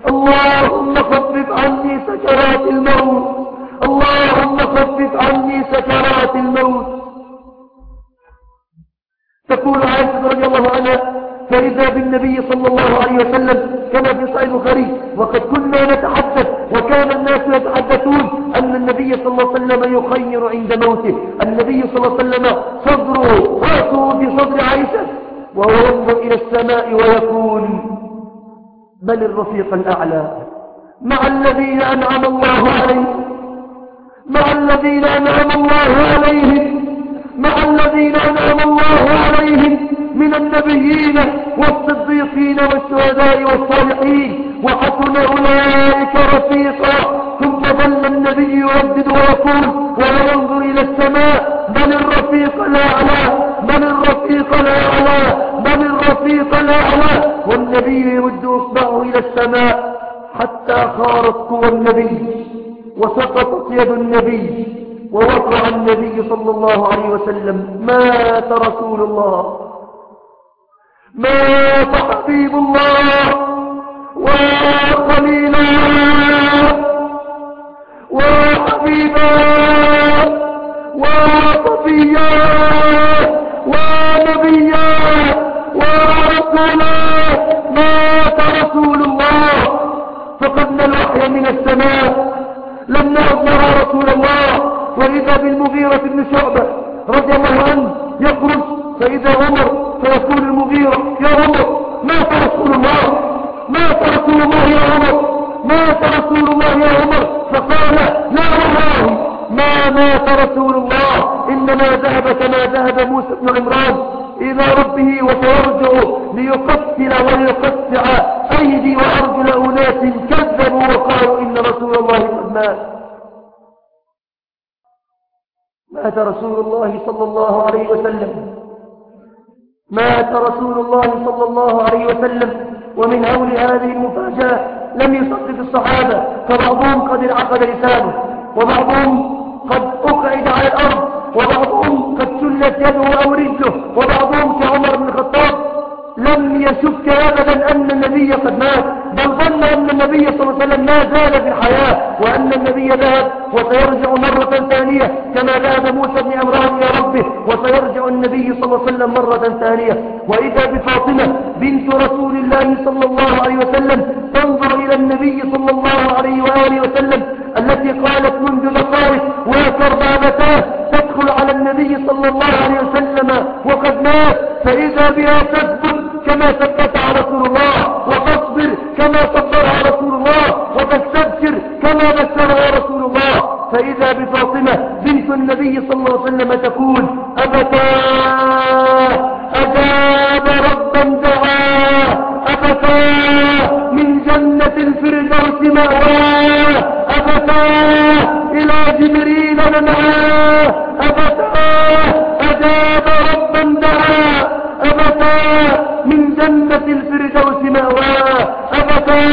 Speaker 1: اللهم خفف عني سكرات الموت. اللهم خفف عني سكرات الموت. تقول عائشة رضي الله عنها فإذا بالنبي صلى الله عليه وسلم كما في صحيح البخاري وقد كنا نتحدث وكان الناس يتحدثون أن النبي صلى الله عليه وسلم يخير عند موته. النبي صلى الله عليه وسلم صدره رأسه في صدر عائشة وهو ينظر إلى السماء ويقول بل الرفيق الأعلى؟ مع الذين أنعم الله عليهم مع الذين أنعم الله عليهم مع الذين أنعم الله عليهم من النبيين والصديقين والشهداء والصالحين وحسن أولئك رفيقا. ثم ظل النبي يردد ويقول ولا ينظر إلى السماء بل الرفيق الأعلى بل الرفيق الأعلى بل الرفيق الأعلى. والنبي يرد إصبعه إلى السماء حتى خارت قوى النبي وسقطت يد النبي ووقع النبي صلى الله عليه وسلم. مات رسول الله. مات حبيب الله وخليلا وحبيبا وصفيا ونبيا ورسولا مات رسول الله فقدنا الوحي من السماء لم نعد نرى رسول الله وإذا بالمغيرة بن شعبة رضي الله عنه يخرج فإذا عمر فيقول المغيرة. يا عمر مات رسول الله. مات رسول الله يا عمر مات رسول الله يا عمر فقال لا والله ما مات رسول الله. إنما ذهب كما ذهب موسى بن عمران إلى ربه وسيرجع ليقتل وليقطع أيدي وأرجل أناس كذبوا وقالوا إن رسول الله قد مات. مات رسول الله صلى الله عليه وسلم. مات رسول الله صلى الله عليه وسلم ومن هول هذه المفاجأة لم يصدق الصحابة فبعضهم قد انعقد لسانه وبعضهم قد أقعد على الأرض وبعضهم قد سلت يده أو رجله وبعضهم كعمر بن الخطاب. لم يشك أبدا أن النبي قد مات. بل ظن أن النبي صلى الله عليه وسلم ما زال في الحياة وأن النبي ذهب وسيرجع مرة ثانية كما ذهب موسى بن عمران إلى ربه وسيرجع النبي صلى الله عليه وسلم مرة ثانية. وإذا بفاطمة بنت رسول الله صلى الله عليه وسلم تنظر إلى النبي صلى الله عليه وآله وسلم التي قالت منذ دقائق وكربابتاه تدخل على النبي صلى الله عليه وسلم وقد مات فإذا بها تثبت كما ثبتها رسول الله. وتصبر كما صبرها رسول الله وتستبشر كما بشرها رسول الله. فإذا بفاطمة بنت النبي صلى الله عليه وسلم تقول أبتا أجاب ربا دعاه أبتا من جنة الفردوس مأواه أبتا إلى جبريل ننعاه أبتا أجاب ربا دعاه أبتا من جنة الفردوس مأواه أبتا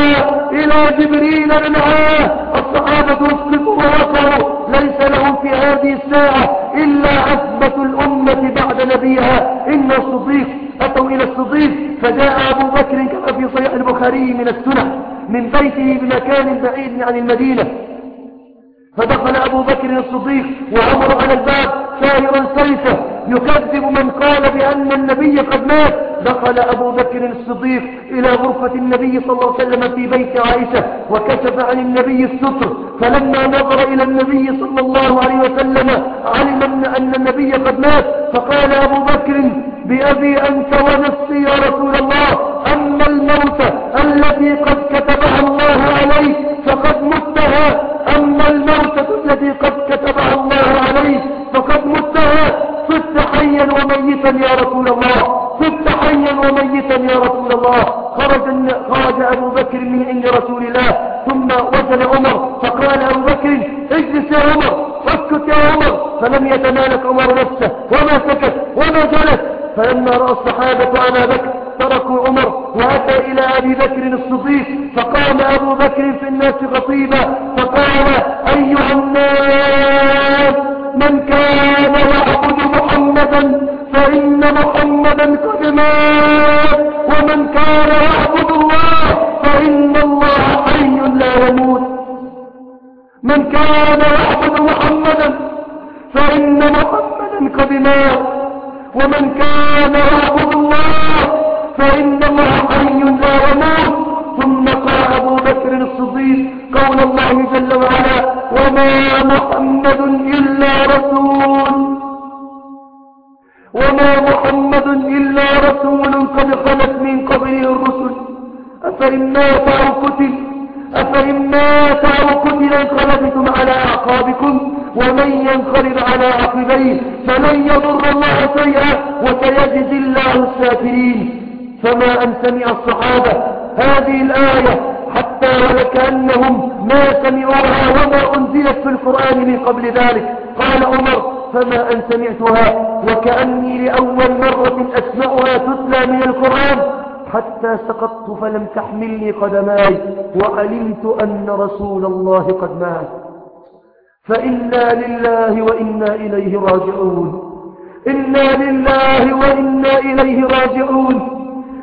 Speaker 1: إلى جبريل ننعاه الصحابة اسقطوا ووصلوا ليس لهم في هذه الساعة إلا عزبة الأمة بعد نبيها. إن الصديق أتوا إلى الصديق فجاء أبو بكر كما في صحيح البخاري من السنة من بيته بمكان بعيد عن المدينة. فدخل أبو بكر الصديق وعمر على الباب سائرا سيفه. يكذب من قال بأن النبي قد مات. دخل أبو بكر الصديق إلى غرفة النبي صلى الله عليه وسلم في بيت عائشة وكشف عن النبي الستر. فلما نظر إلى النبي صلى الله عليه وسلم علم أن النبي قد مات. فقال أبو بكر بأبي أنت ونفسي يا رسول الله أما الموت التي قد كتبها الله عليك فقد متها. أما الموتة التي قد كتبها الله عليك فقد متها. صدت حيا وميتا يا رسول الله. صدت حيا وميتا يا رسول الله. خرج, خرج أبو بكر من عند رسول الله. ثم وصل عمر. فقال أبو بكر اجلس يا عمر. اسكت يا عمر. فلم يتمالك عمر نفسه. وما سكت وما جلس. فلما رأى الصحابة أبا بكر إلى بكر الصديق فقام أبو بكر في الناس خطيبا فقال أيها عقبيه فلن يضر الله شيئا وسيجزي الله السافرين فما أن سمع الصحابة؟ هذه الآية حتى ولكأنهم ما سمعوها وما أنزلت في القرآن من قبل ذلك. قال عمر فما أن سمعتها؟ وكأني لأول مرة أسمعها تتلى من القرآن. حتى سقطت فلم تحملني قدماي وعلمت أن رسول الله قد مات. فإنا لله وإنا إليه راجعون. إنا لله وإنا إليه راجعون.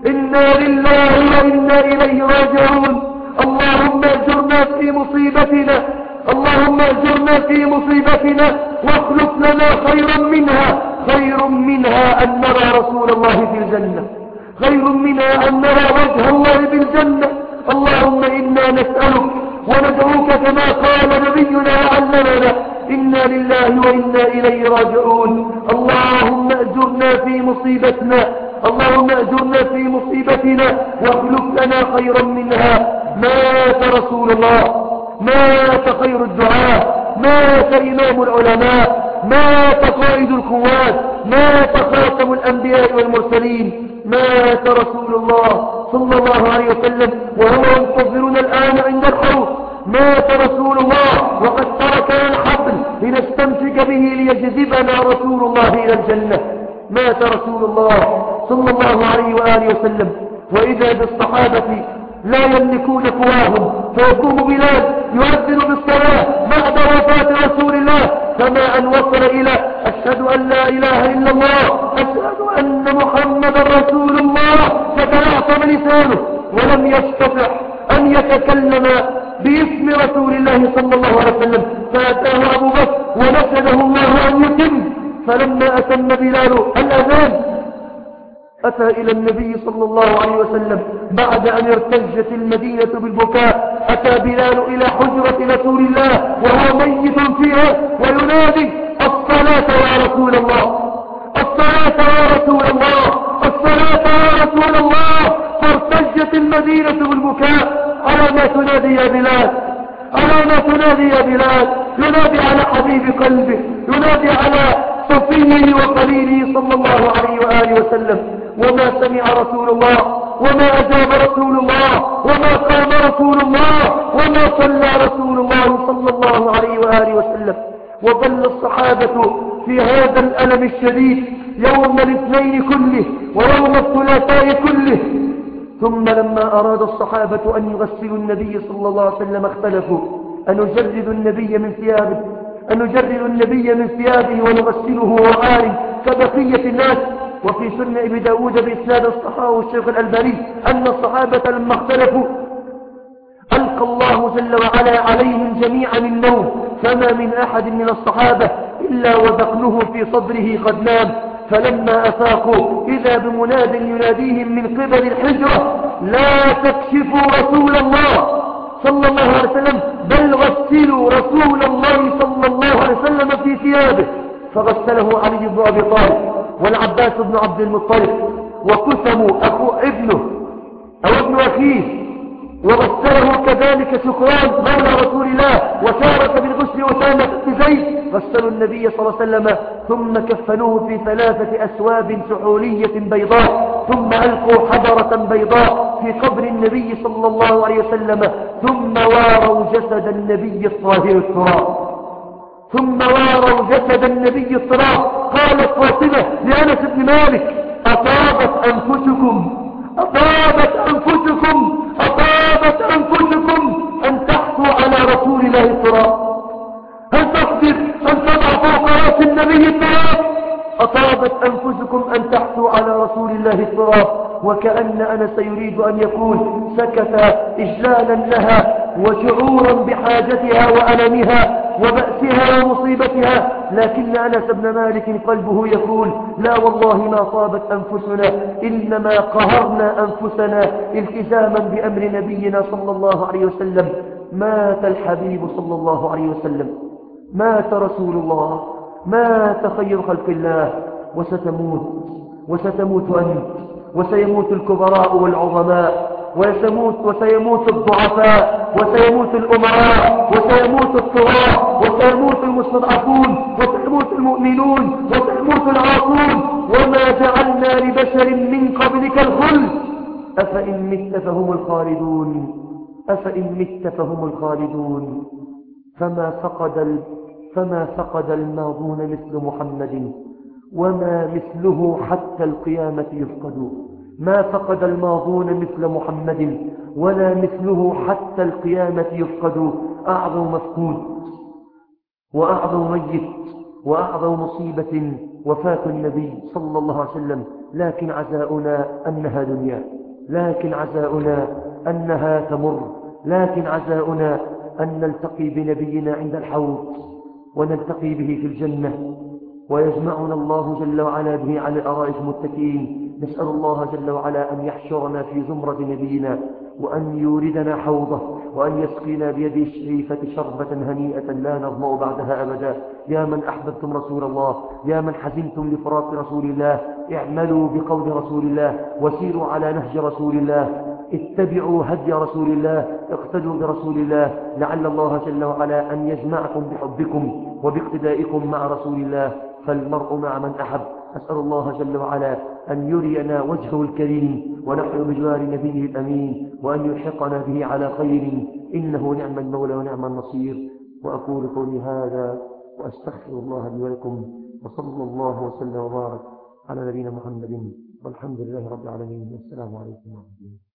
Speaker 1: إنا لله وإنا إليه راجعون. اللهم اجرنا في مصيبتنا. اللهم اجرنا في مصيبتنا واخلق لنا خيرا منها. خير منها أن نرى رسول الله في الجنة. خير منها أن نرى وجه الله في الجنة. اللهم إنا نسألك وندعوك كما قال نبينا وعلمنا إنا لله وإنا إليه راجعون. اللهم أجرنا في مصيبتنا اللهم أجرنا في مصيبتنا واخلف لنا خيرا منها. مات رسول الله مات خير الدعاء مات إمام العلماء مات قائد القوات مات خاتم الأنبياء والمرسلين. مات رسول الله. صلى الله عليه وسلم وهو ينتظرنا الآن عند الحوض مات رسول الله وقد تركنا الحبل لنستمسك به ليجذبنا رسول الله إلى الجنة. مات رسول الله صلى الله عليه وآله وسلم. وإذا بالصحابة لا يملكون قواهم فيقوم بلال يؤذن بالصلاة بعد وفاة رسول الله. كما أن وصل إلى أشهد أن لا إله إلا الله أشهد أن محمد رسول الله فتعصم لسانه ولم يستطع أن يتكلم باسم رسول الله صلى الله عليه وسلم. فأتاه أبو بكر ونشده الله أن يتم. فلما أتم بلال الأذان أتى إلى النبي صلى الله عليه وسلم بعد أن ارتجت المدينة بالبكاء. أتى بلال إلى حجرة رسول الله وهو ميت فيها وينادي الصلاة يا رسول الله! الصلاة يا رسول الله! الصلاة يا رسول الله! فارتجت المدينة بالبكاء. على ما تنادي يا بلال؟ على ما تنادي يا بلال؟ ينادي على حبيب قلبه ينادي على صفيه وقليله صلى الله عليه وآله وسلم. وما سمع رسول الله وما أجاب رسول الله وما قام رسول الله وما صلى رسول الله صلى الله عليه وآله وسلم. وظل الصحابة في هذا الألم الشديد يوم الاثنين كله ويوم الثلاثاء كله. ثم لما أراد الصحابة أن يغسلوا النبي صلى الله عليه وسلم اختلفوا. أن نجرد النبي من ثيابه أن نجرد النبي من ثيابه ونغسله وعار كبقية الناس. وفي سنة أبي داود بإسناد الصحابة والشيخ الألباني أن الصحابة لما اختلفوا ألقى الله جل وعلا عليهم جميعا النوم فما من أحد من الصحابة إلا وذقنه في صدره قد نام فلما أفاقوا إذا بمناد يناديهم من قبل الحجرة لا تكشفوا رسول الله صلى الله عليه وسلم بل غسلوا رسول الله صلى الله عليه وسلم في ثيابه. فغسله علي بن أبي طالب. والعباس بن عبد المطلب وكثم أخو ابنه أو ابن أخيه وغسله كذلك شكران مولى رسول الله وشارك بالغسل أسامة بن زيد غسلوا النبي صلى الله عليه وسلم ثم كفنوه في ثلاثة أسواب سحولية بيضاء. ثم ألقوا حجرة بيضاء في قبر النبي صلى الله عليه وسلم. ثم واروا جسد النبي الطاهر التراب. ثم واروا جسد النبي الصلاة قالت فاطمة لأنس بن مالك أطابت أنفسكم أطابت أنفسكم أطابت أنفسكم أن تحصوا على رسول الله الصلاة هل تصبر أن تضع فوق رأس النبي الصلاة أطابت أنفسكم أن تحصوا على رسول الله الصلاة وكأن أنس يريد أن يقول سكت إجلالا لها وشعورا بحاجتها وألمها وبأسها ومصيبتها. لكن أنس بن مالك قلبه يقول لا والله ما صابت أنفسنا إنما قهرنا أنفسنا التزاما بأمر نبينا صلى الله عليه وسلم. مات الحبيب صلى الله عليه وسلم. مات رسول الله. مات خير خلق الله وستموت وستموت أنت وسيموت الكبراء والعظماء وسيموت, وسيموت الضعفاء وسيموت الأمراء وسيموت الطغاة وسيموت المستضعفون وسيموت المؤمنون وسيموت العاصون. وما جعلنا لبشر من قبلك الخلد. أفإن مت فهم الخالدون. أفإن مت فهم الخالدون. فما فقد فما فقد الماضون مثل محمد وما مثله حتى القيامة يفقد. ما فقد الماضون مثل محمد ولا مثله حتى القيامة يفقد. أعظم مفقود وأعظم ميت وأعظم مصيبة وفاة النبي صلى الله عليه وسلم. لكن عزاؤنا أنها دنيا لكن عزاؤنا أنها تمر. لكن عزاؤنا أن نلتقي بنبينا عند الحوض. ونلتقي به في الجنة. ويجمعنا الله جل وعلا به على الأرائك متكئين نسأل الله جل وعلا أن يحشرنا في زمرة نبينا وأن يوردنا حوضه وأن يسقينا بيده الشريفة شربة هنيئة لا نظمأ بعدها أبدا. يا من أحببتم رسول الله يا من حزنتم لفراق رسول الله اعملوا بقول رسول الله وسيروا على نهج رسول الله. اتبعوا هدي رسول الله اقتدوا برسول الله لعل الله جل وعلا أن يجمعكم بحبكم وباقتدائكم مع رسول الله فالمرء مع من أحب. أسأل الله جل وعلا أن يرينا وجهه الكريم ونحن بجوار نبيه الأمين وأن يلحقنا به على خير. إنه نعم المولى ونعم النصير. وأقول قولي هذا وأستغفر الله لي ولكم وصلى الله وسلم وبارك على نبينا محمد. والحمد لله رب العالمين. والسلام عليكم ورحمة الله.